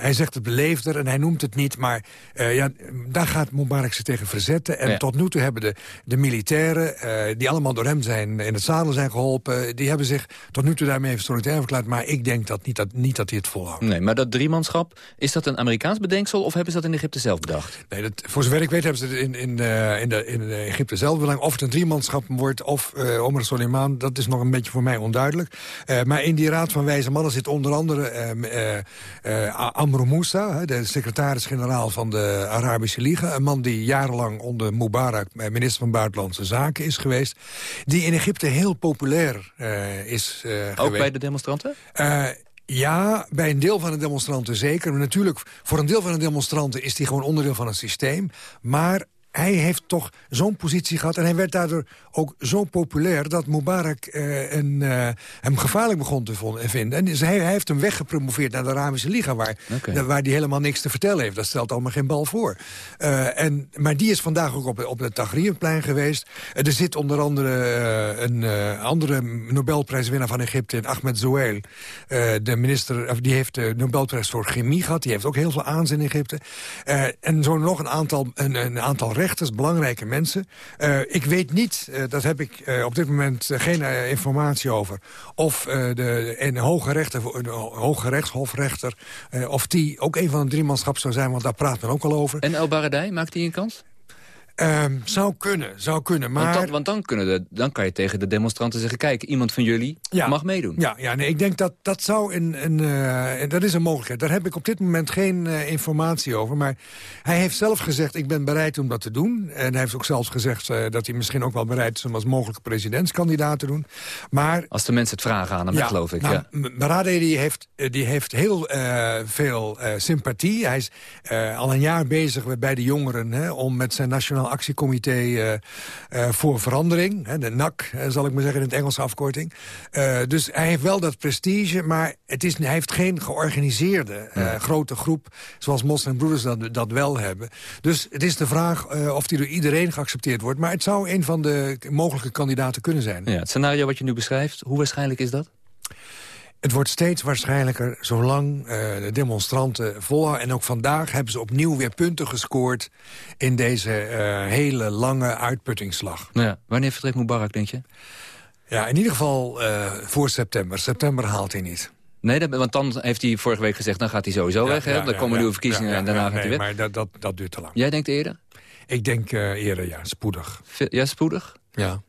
hij zegt het beleefder en hij noemt het niet. Maar uh, ja, daar gaat Mubarak zich tegen verzetten. En ja. tot nu toe hebben de, de militairen... Uh, die allemaal door hem zijn, in het zadel zijn geholpen... die hebben zich tot nu toe daarmee solidair verklaard. Maar ik denk dat niet, dat niet dat hij het volhoudt. Nee, maar dat driemanschap, is dat een Amerikaans bedenksel... of hebben ze dat in Egypte zelf bedacht? Nee, dat, voor zover ik weet hebben ze het in, in, in, de, in Egypte zelf belang. Of het een driemanschap wordt of Omar Soleiman... dat is nog een beetje voor mij onduidelijk. Uh, maar in die raad van wijze mannen zit onder andere uh, uh, Amro Moussa... de secretaris-generaal van de Arabische Liga. Een man die jarenlang onder Mubarak minister van Buitenlandse Zaken is geweest. Die in Egypte heel populair is Ook geweest. bij de demonstranten? Ja, bij een deel van de demonstranten zeker. Maar natuurlijk, voor een deel van de demonstranten is die gewoon onderdeel van het systeem. Maar hij heeft toch zo'n positie gehad... en hij werd daardoor ook zo populair... dat Mubarak uh, een, uh, hem gevaarlijk begon te vinden. En dus hij, hij, heeft hem weggepromoveerd naar de Arabische Liga... waar okay. waar hij helemaal niks te vertellen heeft. Dat stelt allemaal geen bal voor. Uh, en, maar die is vandaag ook op, op het Tahrirplein geweest. er zit onder andere een andere Nobelprijswinnaar van Egypte... Ahmed Zouel. de minister, of die heeft de Nobelprijs voor chemie gehad. Die heeft ook heel veel aanzien in Egypte. en zo nog een aantal, een, een aantal belangrijke mensen. Uh, ik weet niet, uh, dat heb ik uh, op dit moment geen informatie over... of de, een hoge, rechter, een hoge rechtshofrechter... of die ook een van de driemanschap zou zijn, want daar praat men ook al over. En El Baradei, maakt hij een kans? Um, zou kunnen, zou kunnen, maar... Want dan, want dan, kunnen de, dan kan je tegen de demonstranten zeggen... kijk, iemand van jullie ja, mag meedoen. Ja, ja nee, ik denk dat dat zou een... een uh, dat is een mogelijkheid. Daar heb ik op dit moment geen uh, informatie over. Maar hij heeft zelf gezegd, ik ben bereid om dat te doen. En hij heeft ook zelfs gezegd uh, dat hij misschien ook wel bereid is... om als mogelijke presidentskandidaat te doen. Maar... Als de mensen het vragen aan hem, ja, geloof ik. Nou, ja. Baradei die heeft, die heeft heel veel sympathie. Hij is al een jaar bezig bij de jongeren... Hè, om met zijn nationaal actiecomité uh, uh, voor verandering. Hè, de NAC, uh, zal ik maar zeggen in het Engelse afkorting. dus hij heeft wel dat prestige, maar het is, hij heeft geen georganiseerde grote groep... zoals moslimbroeders dat, dat wel hebben. Dus het is de vraag of die door iedereen geaccepteerd wordt. Maar het zou een van de mogelijke kandidaten kunnen zijn. Ja, het scenario wat je nu beschrijft, hoe waarschijnlijk is dat? Het wordt steeds waarschijnlijker zolang uh, de demonstranten volhouden. En ook vandaag hebben ze opnieuw weer punten gescoord... in deze uh, hele lange uitputtingsslag. Nou ja, wanneer vertrekt Mubarak, denk je? Ja, in ieder geval uh, voor september. September haalt hij niet. Nee, dat, want dan heeft hij vorige week gezegd... dan gaat hij sowieso ja, weg, hè? Ja, dan komen nieuwe verkiezingen en daarna nee, gaat hij weg. maar dat, dat, dat duurt te lang. Jij denkt eerder? Ik denk eerder, ja, spoedig. Ja, spoedig? Ja.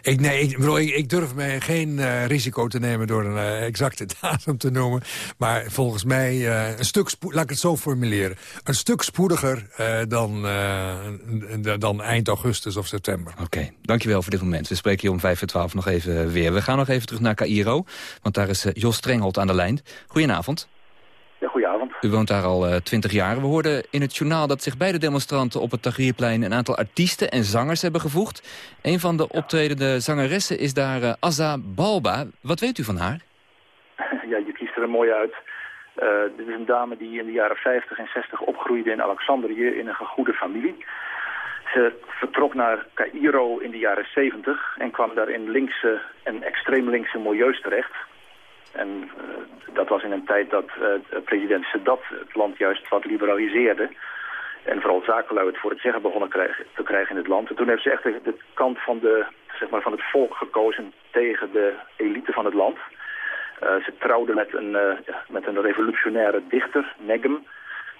Ik, nee, ik, ik, durf mij geen eh, risico te nemen door een eh, exacte datum te noemen. Maar volgens mij eh, een stuk, laat ik het zo formuleren. Een stuk spoediger dan, dan eind augustus of september. Oké, dankjewel voor dit moment. We spreken je om vijf voor twaalf nog even weer. We gaan nog even terug naar Cairo, want daar is Jos Strenghold aan de lijn. Goedenavond. U woont daar al twintig jaar. We hoorden in het journaal dat zich bij de demonstranten op het Tahrirplein... een aantal artiesten en zangers hebben gevoegd. Een van de optredende zangeressen is daar eh, Azza Balba. Wat weet u van haar? Ja, je kiest er mooi uit. Eh, dit is een dame die in de jaren 50 en 60 opgroeide in Alexandrië in een gegoede familie. Ze vertrok naar Cairo in de jaren 70 en kwam daar in linkse en extreem linkse milieus terecht. En eh, dat was in een tijd dat eh, president Sadat het land juist wat liberaliseerde. En vooral zakenlui het voor het zeggen begonnen krijgen, te krijgen in het land. En toen heeft ze echt de, de kant van, de, zeg maar, van het volk gekozen tegen de elite van het land. Uh, ze trouwde met een, uh, met een revolutionaire dichter, Negm.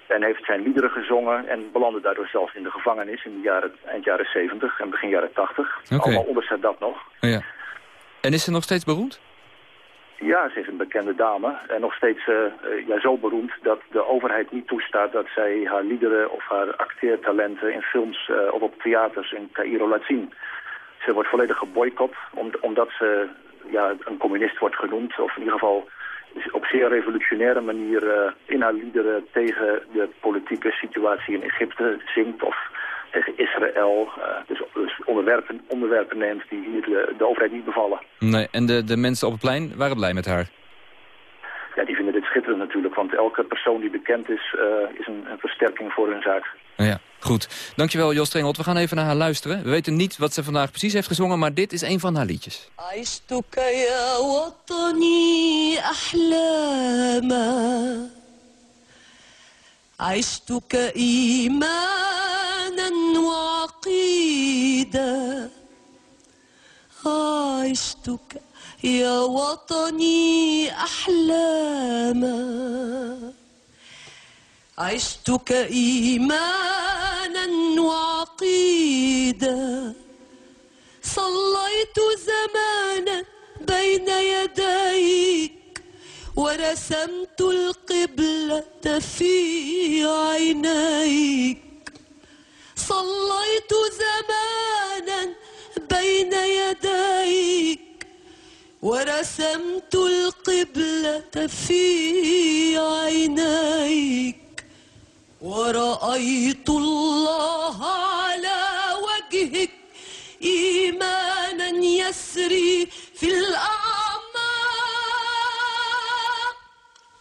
En heeft zijn liederen gezongen en belandde daardoor zelfs in de gevangenis in de jaren, eind jaren 70 en begin jaren 80. Oké. Allemaal onder Sadat nog. Oh ja. En is ze nog steeds beroemd? Ja, ze is een bekende dame en nog steeds uh, ja, zo beroemd dat de overheid niet toestaat dat zij haar liederen of haar acteertalenten in films uh, of op theaters in Cairo laat zien. Ze wordt volledig geboycott om, omdat ze ja, een communist wordt genoemd of in ieder geval op zeer revolutionaire manier in haar liederen tegen de politieke situatie in Egypte zingt of tegen Israël. Uh, dus, dus onderwerpen, onderwerpen neemt die hier de, de, overheid niet bevallen. Nee, en de, de mensen op het plein waren blij met haar? Ja, die vinden dit schitterend natuurlijk, want elke persoon die bekend is, uh, is een, een, versterking voor hun zaak. Ja, goed. Dankjewel Jos Strengelt. We gaan even naar haar luisteren. We weten niet wat ze vandaag precies heeft gezongen, maar dit is een van haar liedjes. عشتك إيمانا وعقيدا عشتك يا وطني أحلاما. عشتك إيمانا وعقيدا. صليت زمانا بين يديك ورسمت القبلة في عينيك. صليت زمانا بين يديك ورسمت القبلة في عينيك ورأيت الله على وجهك إيمانا يسري في الأعماق.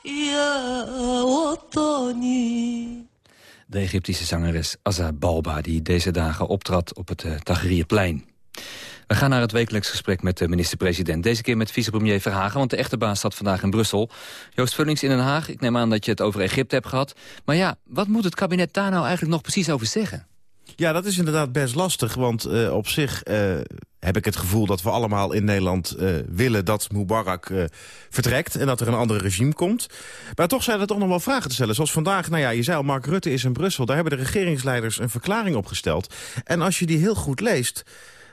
يا وطني. De Egyptische zangeres Azza Balba die deze dagen optrad op het uh, Tahrirplein. We gaan naar het wekelijks gesprek met de minister-president. Deze keer met vicepremier Verhagen, want de echte baas zat vandaag in Brussel. Joost Vullings in Den Haag, ik neem aan dat je het over Egypte hebt gehad. Maar ja, wat moet het kabinet daar nou eigenlijk nog precies over zeggen? Ja, dat is inderdaad best lastig, want uh, op zich uh, heb ik het gevoel dat we allemaal in Nederland uh, willen dat Mubarak vertrekt en dat er een ander regime komt. Maar toch zijn er toch nog wel vragen te stellen. Zoals vandaag, nou ja, je zei al, Mark Rutte is in Brussel. Daar hebben de regeringsleiders een verklaring opgesteld. En als je die heel goed leest,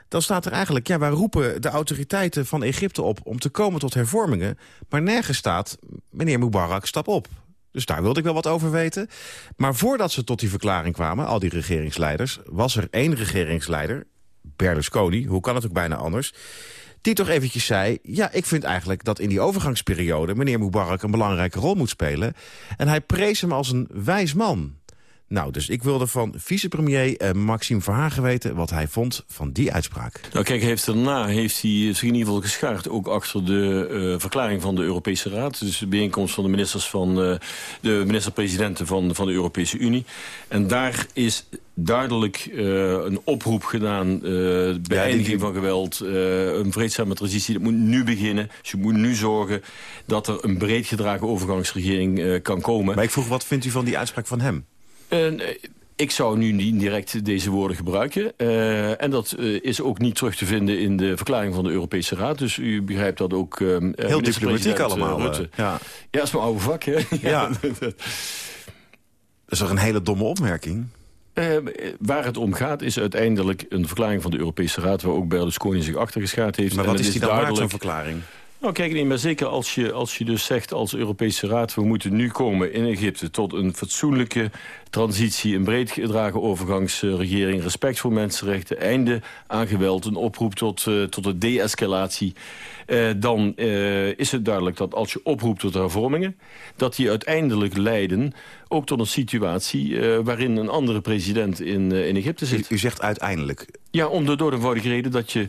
dan staat er eigenlijk... ja, wij roepen de autoriteiten van Egypte op om te komen tot hervormingen... maar nergens staat, meneer Mubarak, stap op. Dus daar wilde ik wel wat over weten. Maar voordat ze tot die verklaring kwamen, al die regeringsleiders... was er één regeringsleider, Berlusconi, hoe kan het ook bijna anders... die toch eventjes zei... ja, ik vind eigenlijk dat in die overgangsperiode... meneer Mubarak een belangrijke rol moet spelen. En hij prees hem als een wijs man. Nou, dus ik wilde van vicepremier eh, Maxime Verhagen weten... wat hij vond van die uitspraak. Nou kijk, heeft daarna heeft hij zich in ieder geval geschaard... ook achter de uh, verklaring van de Europese Raad. Dus de bijeenkomst van de ministers van uh, de minister-presidenten van, van de Europese Unie. En daar is duidelijk uh, een oproep gedaan, beëindiging ja, van geweld, een vreedzame transitie. Dat moet nu beginnen. Dus je moet nu zorgen dat er een breed gedragen overgangsregering kan komen. Maar ik vroeg, wat vindt u van die uitspraak van hem? Uh, ik zou nu niet direct deze woorden gebruiken. Uh, en dat uh, is ook niet terug te vinden in de verklaring van de Europese Raad. Dus u begrijpt dat ook... Heel diplomatiek allemaal. Rutte. ja. ja, dat is mijn oude vak, hè? Ja. dat is toch een hele domme opmerking? Eh, waar het om gaat is uiteindelijk een verklaring van de Europese Raad... waar ook Berlusconi zich achter geschaard heeft. Maar En wat het is die dan duidelijk- zo'n verklaring? Nou, kijk, nee, maar zeker als je, als je dus zegt als Europese Raad... we moeten nu komen in Egypte tot een fatsoenlijke transitie... een breed gedragen overgangsregering, respect voor mensenrechten... einde aan geweld, een oproep tot, eh, tot een de-escalatie... eh, dan eh, is het duidelijk dat als je oproept tot hervormingen... dat die uiteindelijk leiden ook tot een situatie... eh, waarin een andere president in, in Egypte zit. U zegt uiteindelijk. Ja, om de door de eenvoudige reden dat je...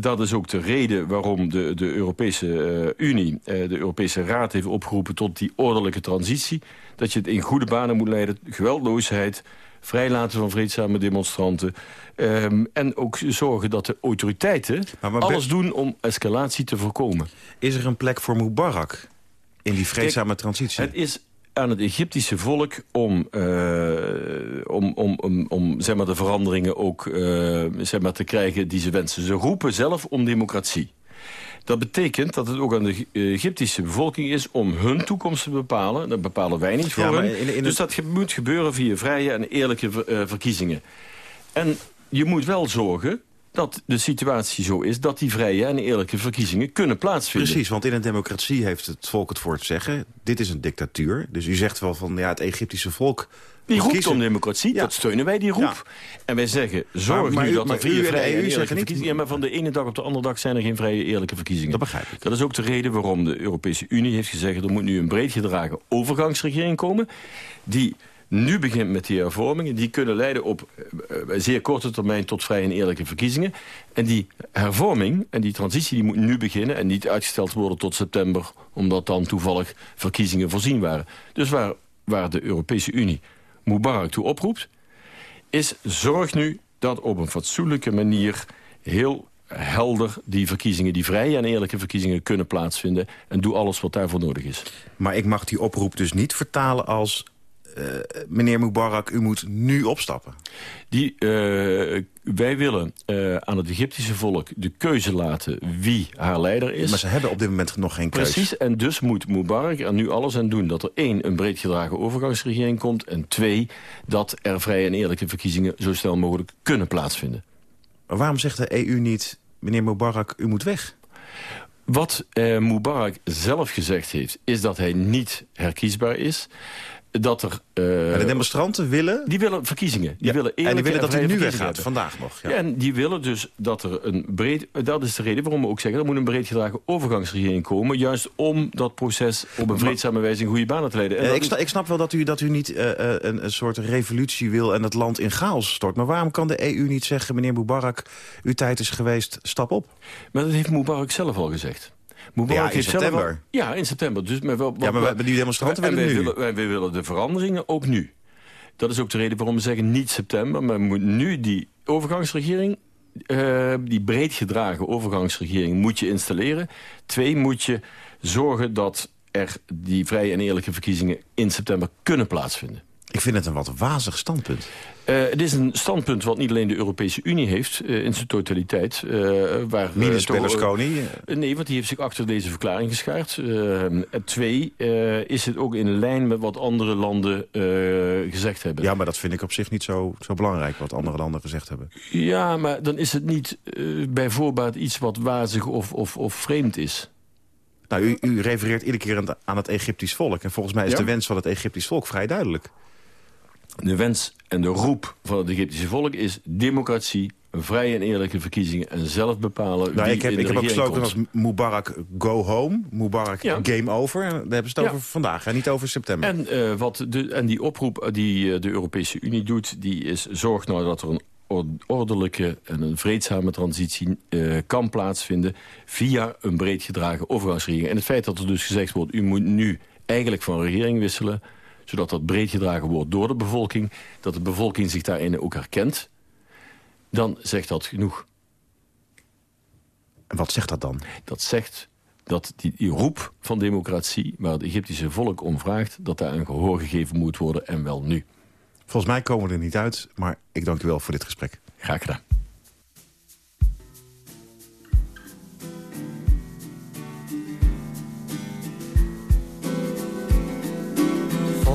Dat is ook de reden waarom de, de Europese Unie, de Europese Raad heeft opgeroepen tot die ordelijke transitie. Dat je het in goede banen moet leiden, geweldloosheid, vrijlaten van vreedzame demonstranten. ehm, en ook zorgen dat de autoriteiten maar alles doen om escalatie te voorkomen. Is er een plek voor Mubarak in die vreedzame Kijk, transitie? Het is aan het Egyptische volk om, eh, om, om, om, om zeg maar, de veranderingen ook eh, zeg maar, te krijgen die ze wensen. Ze roepen zelf om democratie. Dat betekent dat het ook aan de Egyptische bevolking is om hun toekomst te bepalen. Dat bepalen wij niet voor Ja, hun. in- in dus dat moet gebeuren via vrije en eerlijke eh, verkiezingen. En je moet wel zorgen dat de situatie zo is... dat die vrije en eerlijke verkiezingen kunnen plaatsvinden. Precies, want in een democratie heeft het volk het voor het zeggen. Dit is een dictatuur. Dus u zegt wel van ja, het Egyptische volk... Die roept om democratie, dat steunen wij, die roep. Ja. En wij zeggen, zorg maar nu u- dat er vrije, EU eerlijke verkiezingen... Maar van de ene dag op de andere dag zijn er geen vrije, eerlijke verkiezingen. Dat begrijp ik. Dat is ook de reden waarom de Europese Unie heeft gezegd... er moet nu een breed gedragen overgangsregering komen... die nu begint met die hervormingen. Die kunnen leiden op eh, eh, zeer korte termijn tot vrije en eerlijke verkiezingen. En die hervorming en die transitie die moet nu beginnen... en niet uitgesteld worden tot september... omdat dan toevallig verkiezingen voorzien waren. Dus waar, waar de Europese Unie Mubarak toe oproept... is zorg nu dat op een fatsoenlijke manier... heel helder die verkiezingen, die vrije en eerlijke verkiezingen kunnen plaatsvinden. En doe alles wat daarvoor nodig is. Maar ik mag die oproep dus niet vertalen als... eh, meneer Mubarak, u moet nu opstappen. Die, eh, wij willen eh, aan het Egyptische volk de keuze laten wie haar leider is. Maar ze hebben op dit moment nog geen keus. Precies, en dus moet Mubarak er nu alles aan doen... dat er één, een breed gedragen overgangsregering komt... en twee, dat er vrije en eerlijke verkiezingen... zo snel mogelijk kunnen plaatsvinden. Maar waarom zegt de EU niet, meneer Mubarak, u moet weg? Wat eh, Mubarak zelf gezegd heeft, is dat hij niet herkiesbaar is. Dat er... eh, Maar de demonstranten willen... Die willen verkiezingen. Die Ja, willen en die willen dat hij nu weggaat, vandaag nog. Ja. Ja, en die willen dus dat er een breed... Dat is de reden waarom we ook zeggen... er moet een breed gedragen overgangsregering komen... juist om dat proces op een vreedzame wijze in goede banen te leiden. En Eh, ik, is- ik snap wel dat u, dat u niet eh, eh, een, een soort revolutie wil en het land in chaos stort. Maar waarom kan de EU niet zeggen, meneer Mubarak, uw tijd is geweest, stap op? Maar dat heeft Mubarak zelf al gezegd. Mubarak Ja, in heeft zelf al- september. ja, in september. Dus met wel, Ja, maar wij- die demonstranten en willen wij nu. Willen, wij, wij willen de veranderingen ook nu. Dat is ook de reden waarom we zeggen niet september... maar moet nu die overgangsregering... eh, die breed gedragen overgangsregering moet je installeren. Twee, moet je zorgen dat er die vrije en eerlijke verkiezingen... in september kunnen plaatsvinden. Ik vind het een wat wazig standpunt. Eh, het is een standpunt wat niet alleen de Europese Unie heeft eh, in zijn totaliteit. eh, waar, eh, Minus eh, Berlusconi. eh, nee, want die heeft zich achter deze verklaring geschaard. Eh, twee, eh, is het ook in lijn met wat andere landen eh, gezegd hebben. Ja, maar dat vind ik op zich niet zo, zo belangrijk, wat andere landen gezegd hebben. Ja, maar dan is het niet eh, bij voorbaat iets wat wazig of, of, of vreemd is. Nou, u, u refereert iedere keer aan het- aan het Egyptisch volk. En volgens mij is Ja. de wens van het Egyptisch volk vrij duidelijk. De wens en de roep van het Egyptische volk is democratie, vrije en eerlijke verkiezingen en zelf bepalen Nou, wie ik heb, in ik heb ook besloten als Mubarak go home, Mubarak Ja. game over. Daar hebben ze het Ja. over vandaag en niet over september. En, eh, wat de, en die oproep die eh, de Europese Unie doet... die is zorg nou dat er een or- ordelijke en een vreedzame transitie eh, kan plaatsvinden... via een breed gedragen overgangsregering. En het feit dat er dus gezegd wordt... u moet nu eigenlijk van regering wisselen... zodat dat breed gedragen wordt door de bevolking... dat de bevolking zich daarin ook herkent... dan zegt dat genoeg. En wat zegt dat dan? Dat zegt dat die, die roep van democratie... waar het Egyptische volk om vraagt... dat daar een gehoor gegeven moet worden en wel nu. Volgens mij komen we er niet uit, maar ik dank u wel voor dit gesprek. Graag gedaan.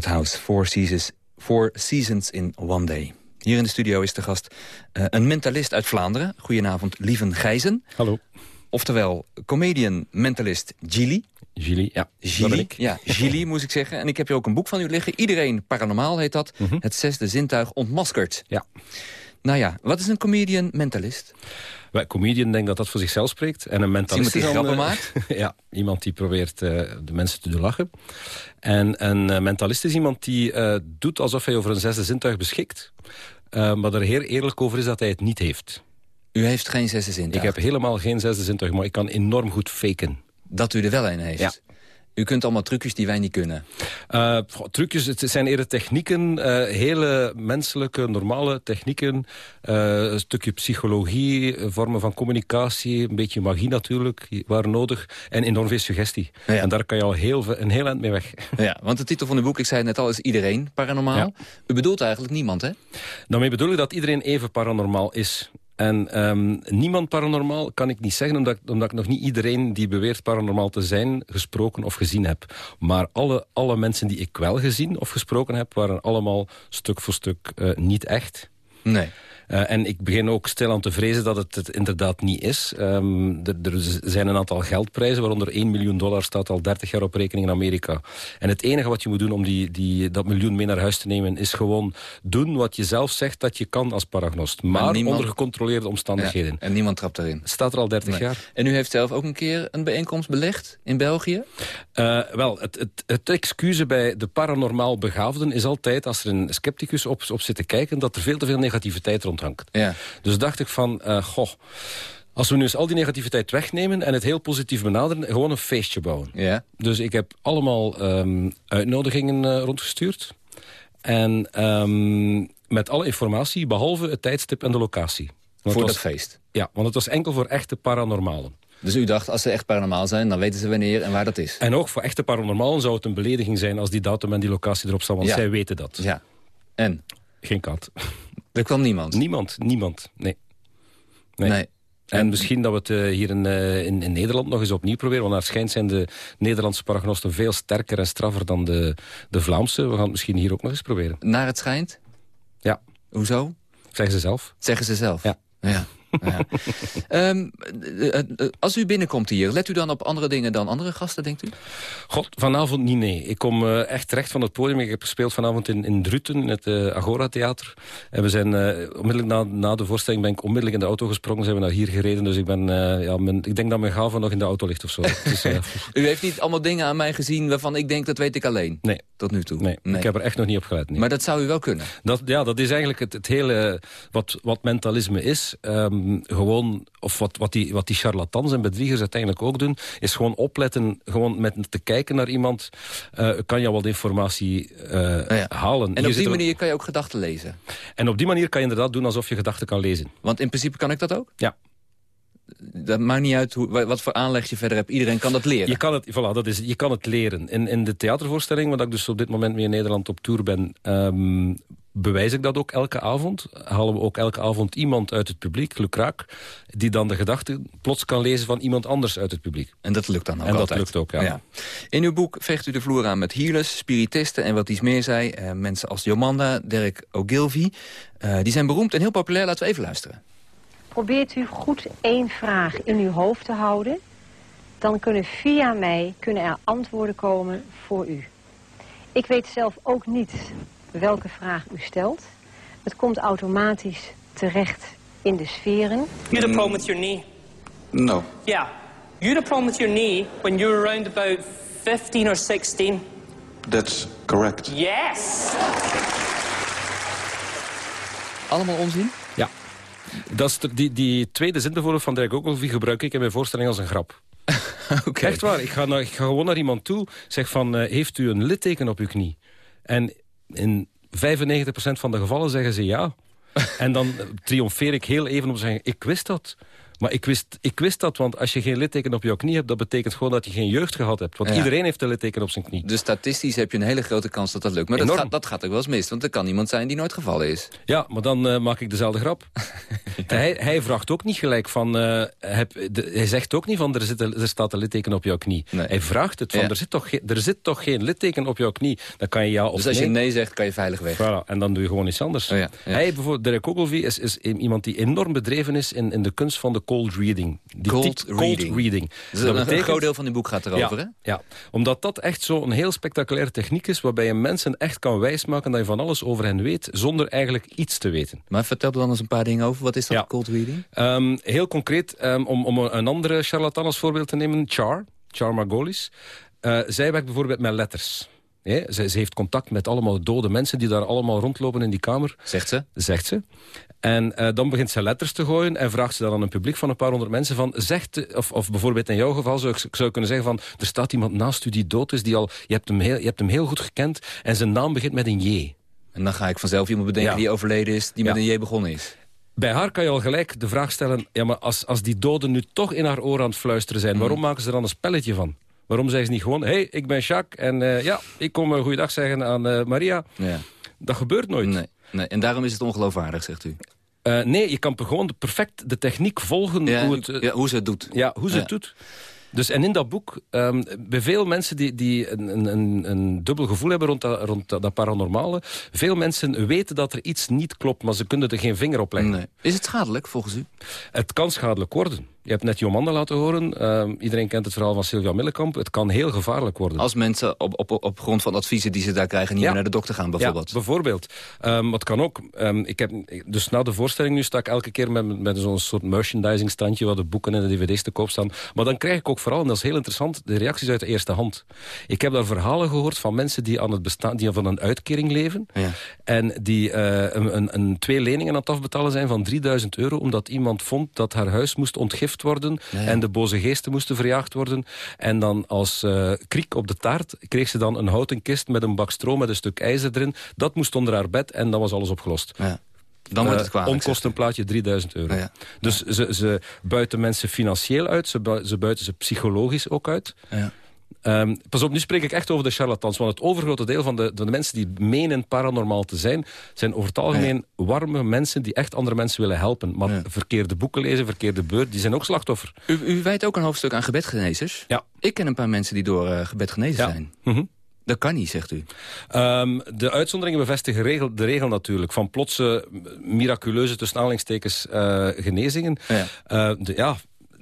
Crowded House, Four Seasons, Four Seasons in One Day. Hier in de studio is de gast eh, een mentalist uit Vlaanderen. Goedenavond, Lieven Gijzen. Hallo. Oftewel, comedian, mentalist Gilly. Gilly, ja, ik. Ja, Gilly moest ik zeggen. En ik heb hier ook een boek van u liggen. Iedereen paranormaal heet dat. Het zesde zintuig ontmaskerd. Ja. Nou ja, wat is een comedian mentalist? Wij, comedian denk dat dat voor zichzelf spreekt. En een mentalist Iemand die is dan, grappen eh, maakt? ja, iemand die probeert eh, de mensen te doen lachen. En een eh, mentalist is iemand die doet alsof hij over een zesde zintuig beschikt. maar er heel eerlijk over is dat hij het niet heeft. U heeft geen zesde zintuig? Ik heb helemaal geen zesde zintuig, maar ik kan enorm goed faken. Dat u er wel een heeft? Ja. U kunt allemaal trucjes die wij niet kunnen. Eh, trucjes, het zijn eerder technieken, eh, hele menselijke, normale technieken. eh, een stukje psychologie, vormen van communicatie, een beetje magie natuurlijk, waar nodig. En enorm veel suggestie. En daar kan je al heel, een heel eind mee weg. Ja, want de titel van uw boek, ik zei het net al, is iedereen paranormaal. U bedoelt eigenlijk niemand, hè? Daarmee bedoel ik dat iedereen even paranormaal is. En ehm, niemand paranormaal kan ik niet zeggen, omdat, omdat ik nog niet iedereen die beweert paranormaal te zijn, gesproken of gezien heb. Maar alle, alle mensen die ik wel gezien of gesproken heb, waren allemaal stuk voor stuk eh, niet echt. Nee. Eh, en ik begin ook stilaan te vrezen dat het het inderdaad niet is. Ehm, er, er zijn een aantal geldprijzen, waaronder 1 miljoen dollar staat al 30 jaar op rekening in Amerika. En het enige wat je moet doen om die, die, dat miljoen mee naar huis te nemen... is gewoon doen wat je zelf zegt dat je kan als paragnost. Maar niemand- onder gecontroleerde omstandigheden. Ja, en niemand trapt erin. Staat er al 30 Nee. jaar. En u heeft zelf ook een keer een bijeenkomst belegd in België? Eh, wel, het, het, bij de paranormaal begaafden is altijd... als er een scepticus op, op zit te kijken... dat er veel te veel negativiteit Ja. Dus dacht ik van, eh, goh... Als we nu eens al die negativiteit wegnemen en het heel positief benaderen... gewoon een feestje bouwen. Ja. Dus ik heb allemaal ehm, uitnodigingen eh, rondgestuurd. En ehm, met alle informatie, behalve het tijdstip en de locatie. Want Voor dat feest? Ja, want het was enkel voor echte paranormalen. Dus u dacht, als ze echt paranormaal zijn, dan weten ze wanneer en waar dat is? En ook voor echte paranormalen zou het een belediging zijn... als die datum en die locatie erop staan, want Ja. zij weten dat. Ja. En? Geen kat. Er kwam niemand? Niemand, niemand, nee. Nee. En misschien dat we het eh, hier in, eh, in, in Nederland nog eens opnieuw proberen. Want naar het schijnt zijn de Nederlandse paragnosten veel sterker en straffer dan de, de Vlaamse. We gaan het misschien hier ook nog eens proberen. Naar het schijnt? Ja. Hoezo? Zeggen ze zelf. Zeggen ze zelf? Ja. ja. Ja. Ehm, eh, eh, als u binnenkomt hier, let u dan op andere dingen dan andere gasten, denkt u? God, vanavond niet, nee. Ik kom eh, echt recht van het podium. Ik heb gespeeld vanavond in, in Druten, in het eh, Agora Theater. En we zijn eh, onmiddellijk na, na de voorstelling ben ik onmiddellijk in de auto gesprongen. Zijn we naar hier gereden. Dus ik ben, eh, ja, mijn, ik denk dat mijn gave nog in de auto ligt of zo. Dus, eh, U heeft niet allemaal dingen aan mij gezien waarvan ik denk dat weet ik alleen? Nee. Tot nu toe? nee, ik heb er echt nog niet op gelet. nee. Maar dat zou u wel kunnen? Dat, ja, dat is eigenlijk het, het hele wat, wat mentalisme is. Ehm, gewoon, of wat, wat, die, wat die charlatans en bedriegers uiteindelijk ook doen... is gewoon opletten, gewoon met te kijken naar iemand... eh, kan je wat informatie eh, halen. En Hier op die er- manier kan je ook gedachten lezen? en op die manier kan je inderdaad doen alsof je gedachten kan lezen. Want in principe kan ik dat ook? Ja. Dat maakt niet uit hoe, wat voor aanleg je verder hebt. Iedereen kan dat leren. Je kan het, voilà, dat is, je kan het leren. In, in de theatervoorstelling, waar ik dus op dit moment mee in Nederland op tour ben... ehm, bewijs ik dat ook elke avond. Halen we ook elke avond iemand uit het publiek, Lucraak... die dan de gedachten plots kan lezen van iemand anders uit het publiek. En dat lukt dan ook En dat altijd. lukt ook, ja. In uw boek veegt u de vloer aan met healers, spiritisten en wat iets meer zei. Eh, mensen als Jomanda, Derek Ogilvy. Eh, die zijn beroemd en heel populair. Laten we even luisteren. Probeert u goed één vraag in uw hoofd te houden. Dan kunnen via mij kunnen er antwoorden komen voor u. Ik weet zelf ook niet welke vraag u stelt. Het komt automatisch terecht in de sferen. You had a problem with your knee. No. Yeah. You had a problem with your knee when you were around about 15 or 16. That's correct. Yes! Allemaal onzin? Dat is die, die tweede zin bijvoorbeeld van Derek Ogilvy gebruik ik in mijn voorstelling als een grap. Echt waar. Ik ga, naar, ik ga gewoon naar iemand toe, zeg van, eh, heeft u een litteken op uw knie? En in 95% van de gevallen zeggen ze ja. en dan triomfeer ik heel even om te zeggen, ik wist dat. Maar ik wist, ik wist dat, want als je geen litteken op jouw knie hebt... dat betekent gewoon dat je geen jeugd gehad hebt. Want Ja. iedereen heeft een litteken op zijn knie. Dus statistisch heb je een hele grote kans dat dat lukt. Maar dat gaat, dat gaat ook wel eens mis. Want er kan iemand zijn die nooit gevallen is. Ja, maar dan eh, maak ik dezelfde grap. hij, hij vraagt ook niet gelijk van... eh, heb, de- hij zegt ook niet van er, zit er staat een litteken op jouw knie. Hij vraagt het van Ja. er, zit toch geen, er zit toch geen litteken op jouw knie. Dan kan je ja of Dus als nee. je nee zegt, kan je veilig weg. Voilà, en dan doe je gewoon iets anders. Oh. Hij bijvoorbeeld, Derek Ogilvy is, is iemand die enorm bedreven is in, in de kunst van de cold reading. Die Cold reading. reading. Dus een- een groot deel van die boek gaat erover, ja, hè? Ja, omdat dat echt zo'n heel spectaculaire techniek is... waarbij je mensen echt kan wijsmaken dat je van alles over hen weet... zonder eigenlijk iets te weten. Maar vertel er dan eens een paar dingen over. Wat is dat, cold reading? Ehm, heel concreet, ehm, om, om een andere charlatan als voorbeeld te nemen, Char, Char Margolis. Eh, zij werkt bijvoorbeeld met letters. Hè, ze, ze heeft contact met allemaal dode mensen die daar allemaal rondlopen in die kamer. Zegt ze? Zegt ze. En eh, dan begint ze letters te gooien en vraagt ze dan aan een publiek van een paar honderd mensen van... Zegt, of, of bijvoorbeeld in jouw geval zou ik zou kunnen zeggen van... er staat iemand naast u die dood is, die al, je, hebt hem heel, je hebt hem heel goed gekend en zijn naam begint met een J. En dan ga ik vanzelf iemand bedenken Ja. die overleden is... die met een J begonnen is. Bij haar kan je al gelijk de vraag stellen... ja, maar als, als die doden nu toch in haar oor aan het fluisteren zijn... Mhm. waarom maken ze er dan een spelletje van? Waarom zeggen ze niet gewoon... hé, hey, ik ben Jacques en eh, ja, ik kom een goeiedag zeggen aan eh, Maria. Ja. Dat gebeurt nooit. Nee, nee. En daarom is het ongeloofwaardig, zegt u. Eh, nee, je kan gewoon perfect de techniek volgen Ja, hoe, het, eh, ja, hoe ze het doet. Ja, hoe ze Ja. het doet. Dus en in dat boek, ehm, bij veel mensen die, die een, een- een, dubbel gevoel hebben rond, dat, rond dat, dat paranormale... veel mensen weten dat er iets niet klopt, maar ze kunnen er geen vinger op leggen. Nee. Is het schadelijk, volgens u? Het kan schadelijk worden. Je hebt net Jomanda laten horen. Ehm, iedereen kent het verhaal van Sylvia Millekamp. Het kan heel gevaarlijk worden. Als mensen op, op, op grond van adviezen die ze daar krijgen... niet Ja. meer naar de dokter gaan, bijvoorbeeld. Ja, bijvoorbeeld. Ehm wat kan ook. Ehm, ik heb, dus na de voorstelling nu sta ik elke keer met, met zo'n soort merchandising standje... waar de boeken en de dvd's te koop staan. Maar dan krijg ik ook vooral, en dat is heel interessant... de reacties uit de eerste hand. Ik heb daar verhalen gehoord van mensen die, aan het bestaan, die van een uitkering leven... Ja. en die eh, een, een, een, twee leningen aan het afbetalen zijn van 3000 euro... omdat iemand vond dat haar huis moest worden... Ja, ja. en de boze geesten moesten verjaagd worden. En dan als eh, kriek op de taart kreeg ze dan een houten kist... met een bak stro met een stuk ijzer erin. Dat moest onder haar bed en dan was alles opgelost. Ja. Dan wordt het Eh, kwalijk, Onkostenplaatje 3000 euro. Ja. Dus ze, ze buiten mensen financieel uit, ze, ze buiten ze psychologisch ook uit. Ja. Ehm, pas op, nu spreek ik echt over de charlatans. Want het overgrote deel van de, de mensen die menen paranormaal te zijn... zijn over het algemeen warme mensen die echt andere mensen willen helpen. Maar verkeerde boeken lezen, verkeerde beurt, die zijn ook slachtoffer. U, u wijt ook een hoofdstuk aan gebedgenezers. Ja. Ik ken een paar mensen die door uh, gebed genezen zijn. Mhm. Dat kan niet, zegt u. Um, de uitzonderingen bevestigen regel, de regel natuurlijk. Van plotse, miraculeuze, tussen aanhalingstekens, uh, genezingen. Ja. Uh, de, ja,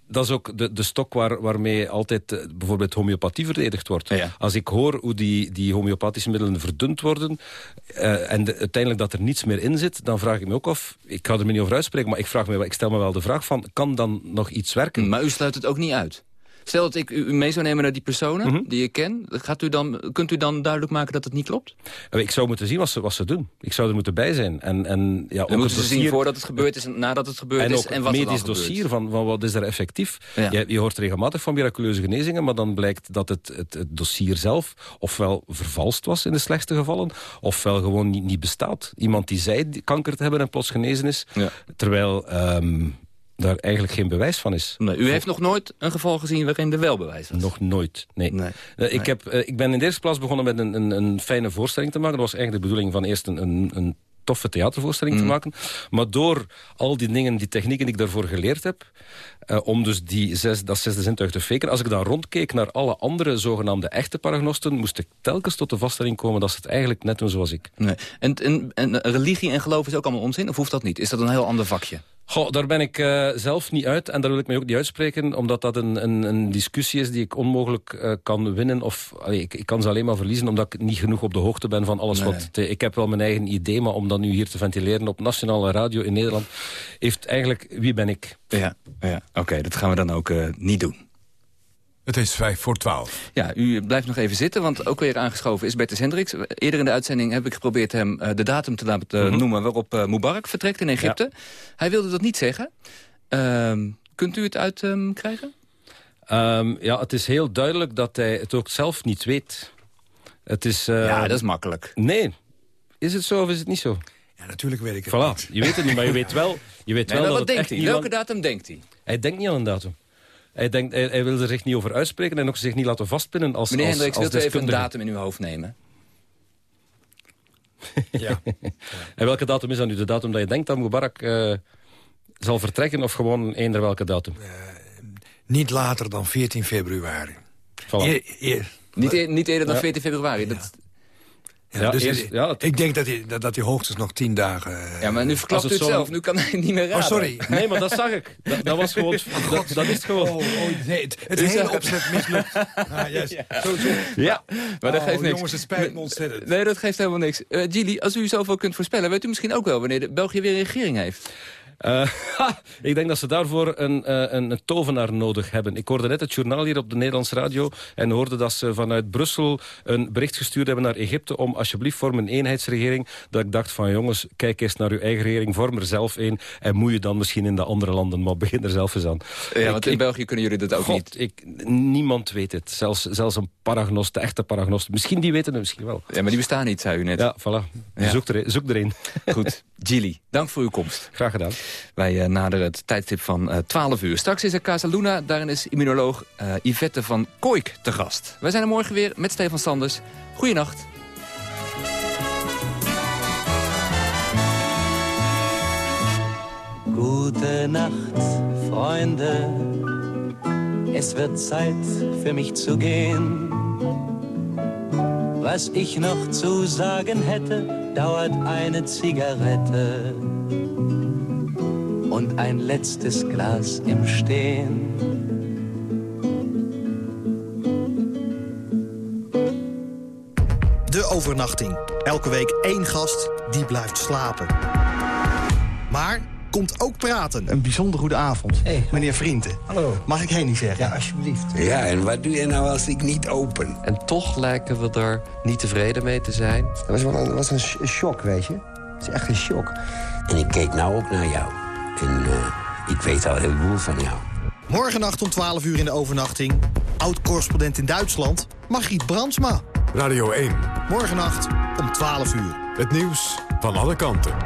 dat is ook de, de stok waar, waarmee altijd uh, bijvoorbeeld homeopathie verdedigd wordt. Ja. Als ik hoor hoe die, die homeopathische middelen verdund worden... Uh, en de, uiteindelijk dat er niets meer in zit... dan vraag ik me ook af... Ik ga er me niet over uitspreken, maar ik, vraag me, ik stel me wel de vraag van... kan dan nog iets werken? Maar u sluit het ook niet uit? Stel dat ik u mee zou nemen naar die personen Mm -hmm. die ik ken. Gaat u dan, kunt u dan duidelijk maken dat het niet klopt? Ik zou moeten zien wat ze, wat ze doen. Ik zou er moeten bij zijn. En, en, ja, moeten ze zien voordat het gebeurd is en nadat het gebeurd en is. En wat medisch er dan dossier van, van wat is er effectief. Ja. Je, je, hoort regelmatig van miraculeuze genezingen. Maar dan blijkt dat het, het, het, dossier zelf ofwel vervalst was in de slechtste gevallen. Ofwel gewoon niet, niet bestaat. Iemand die zei kanker te hebben en plots genezen is. Ja. Terwijl... Um, daar eigenlijk geen bewijs van is. Nee, u heeft nog nooit een geval gezien waarin er wel bewijs was? Nog nooit, nee. nee. Uh, ik, heb, uh, ik ben in de eerste plaats begonnen met een, een, een fijne voorstelling te maken. Dat was eigenlijk de bedoeling van eerst een, een, een toffe theatervoorstelling Mm. te maken. Maar door al die dingen, die technieken die ik daarvoor geleerd heb... Uh, om dus die zes, dat zesde zintuig te faken... als ik dan rondkeek naar alle andere zogenaamde echte paragnosten... moest ik telkens tot de vaststelling komen dat ze het eigenlijk net doen zoals ik. Nee. En, en, en religie en geloof is ook allemaal onzin? Of hoeft dat niet? Is dat een heel ander vakje? Goh, daar ben ik uh, zelf niet uit en daar wil ik mij ook niet uitspreken... omdat dat een, een, een discussie is die ik onmogelijk uh, kan winnen. Of allee, ik, ik, kan ze alleen maar verliezen omdat ik niet genoeg op de hoogte ben van alles Nee. wat... Te, ik heb wel mijn eigen idee, maar om dat nu hier te ventileren op nationale radio in Nederland... heeft eigenlijk... Wie ben ik? Ja, ja. oké, dat gaan we dan ook uh, niet doen. Het is vijf voor twaalf. Ja, u blijft nog even zitten, want ook weer aangeschoven is Bertus Hendricks. Eerder in de uitzending heb ik geprobeerd hem uh, de datum te laten uh, Mhm. noemen... waarop uh, Mubarak vertrekt in Egypte. Hij wilde dat niet zeggen. Ehm, kunt u het uitkrijgen? Um, ja, het is heel duidelijk dat hij het ook zelf niet weet. Het is, uh, ja, dat is makkelijk. Nee. Is het zo of is het niet zo? Ja, natuurlijk weet ik het voilà. niet. Je weet het niet, maar je weet wel, je weet nee, wel dat wat het denkt echt hij? Welke datum denkt hij? Hij denkt niet aan een datum. Hij, denkt, hij, hij, wil er zich niet over uitspreken en ook zich niet laten vastpinnen als Meneer als, Hendricks, als wilt u even een datum in uw hoofd nemen? ja. en welke datum is dan nu de datum dat je denkt dat Mubarak uh, zal vertrekken... of gewoon eender welke datum? Uh, niet later dan 14 februari. Voilà. Eer, eer, niet, eer, niet eerder dan ja. 14 februari? Dat... Ja, ja, dus eerst, ja, het... Ik denk dat hij, dat, dat hij hoogstens nog tien dagen... Uh, ja, maar nu verklapt u het zo... zelf. Nu kan hij niet meer raden. Oh, sorry. Nee, maar dat zag ik. Dat, dat was gewoon... Dat, dat is gewoon... Oh, oh, nee, het, het hele opzet mislukt. ah, yes. ja. Zo, zo. Ja, maar dat oh, geeft niks. Jongens, het spijt me ontzettend. Nee, dat geeft helemaal niks. Uh, Gilly, als u zoveel kunt voorspellen... weet u misschien ook wel wanneer de België weer een regering heeft. Uh, ha, ik denk dat ze daarvoor een, uh, een, een, tovenaar nodig hebben. Ik hoorde net het journaal hier op de Nederlandse radio... en hoorde dat ze vanuit Brussel een bericht gestuurd hebben naar Egypte... om alsjeblieft vorm een eenheidsregering. Dat ik dacht van jongens, kijk eens naar uw eigen regering... vorm er zelf een en moet je dan misschien in de andere landen... maar begin er zelf eens aan. Ja, ik, want in België kunnen jullie dat ook God, niet. Ik, niemand weet het. Zelfs, zelfs een paragnost, de echte paragnost. Misschien die weten het misschien wel. Ja, maar die bestaan niet, zei u net. Ja, voilà. Ja. Zoek, er, zoek er een. Goed. Gilly, dank voor uw komst. Graag gedaan. Wij uh, naderen het tijdstip van uh, 12 uur. Straks is er Casa Luna, daarin is immunoloog uh, Yvette van Kooik te gast. Wij zijn er morgen weer met Stefan Sanders. Goeienacht. Gute Nacht, Freunde. Es wird Zeit für mich zu gehen. Was ich noch zu sagen hätte, dauert eine Zigarette und ein letztes Glas im Stehen. De overnachting. Elke week één gast die blijft slapen. Maar komt ook praten. Een bijzonder goede avond, hey. meneer Vrienden. Hallo. Mag ik Henny zeggen? Ja, alsjeblieft. Ja, en wat doe je nou als ik niet open? En toch lijken we er niet tevreden mee te zijn. Dat was wel een, was een shock, weet je. Het is echt een shock. En ik keek nou ook naar jou. En uh, ik weet al heel veel van jou. Morgennacht om 12 uur in de overnachting. Oud-correspondent in Duitsland, Margriet Brandsma. Radio 1. Morgennacht om 12 uur. Het nieuws van alle kanten.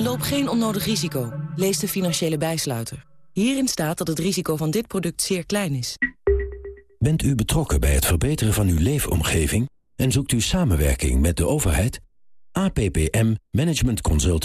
Loop geen onnodig risico. Lees de financiële bijsluiter. Hierin staat dat het risico van dit product zeer klein is. Bent u betrokken bij het verbeteren van uw leefomgeving... en zoekt u samenwerking met de overheid? APPM Management Consultant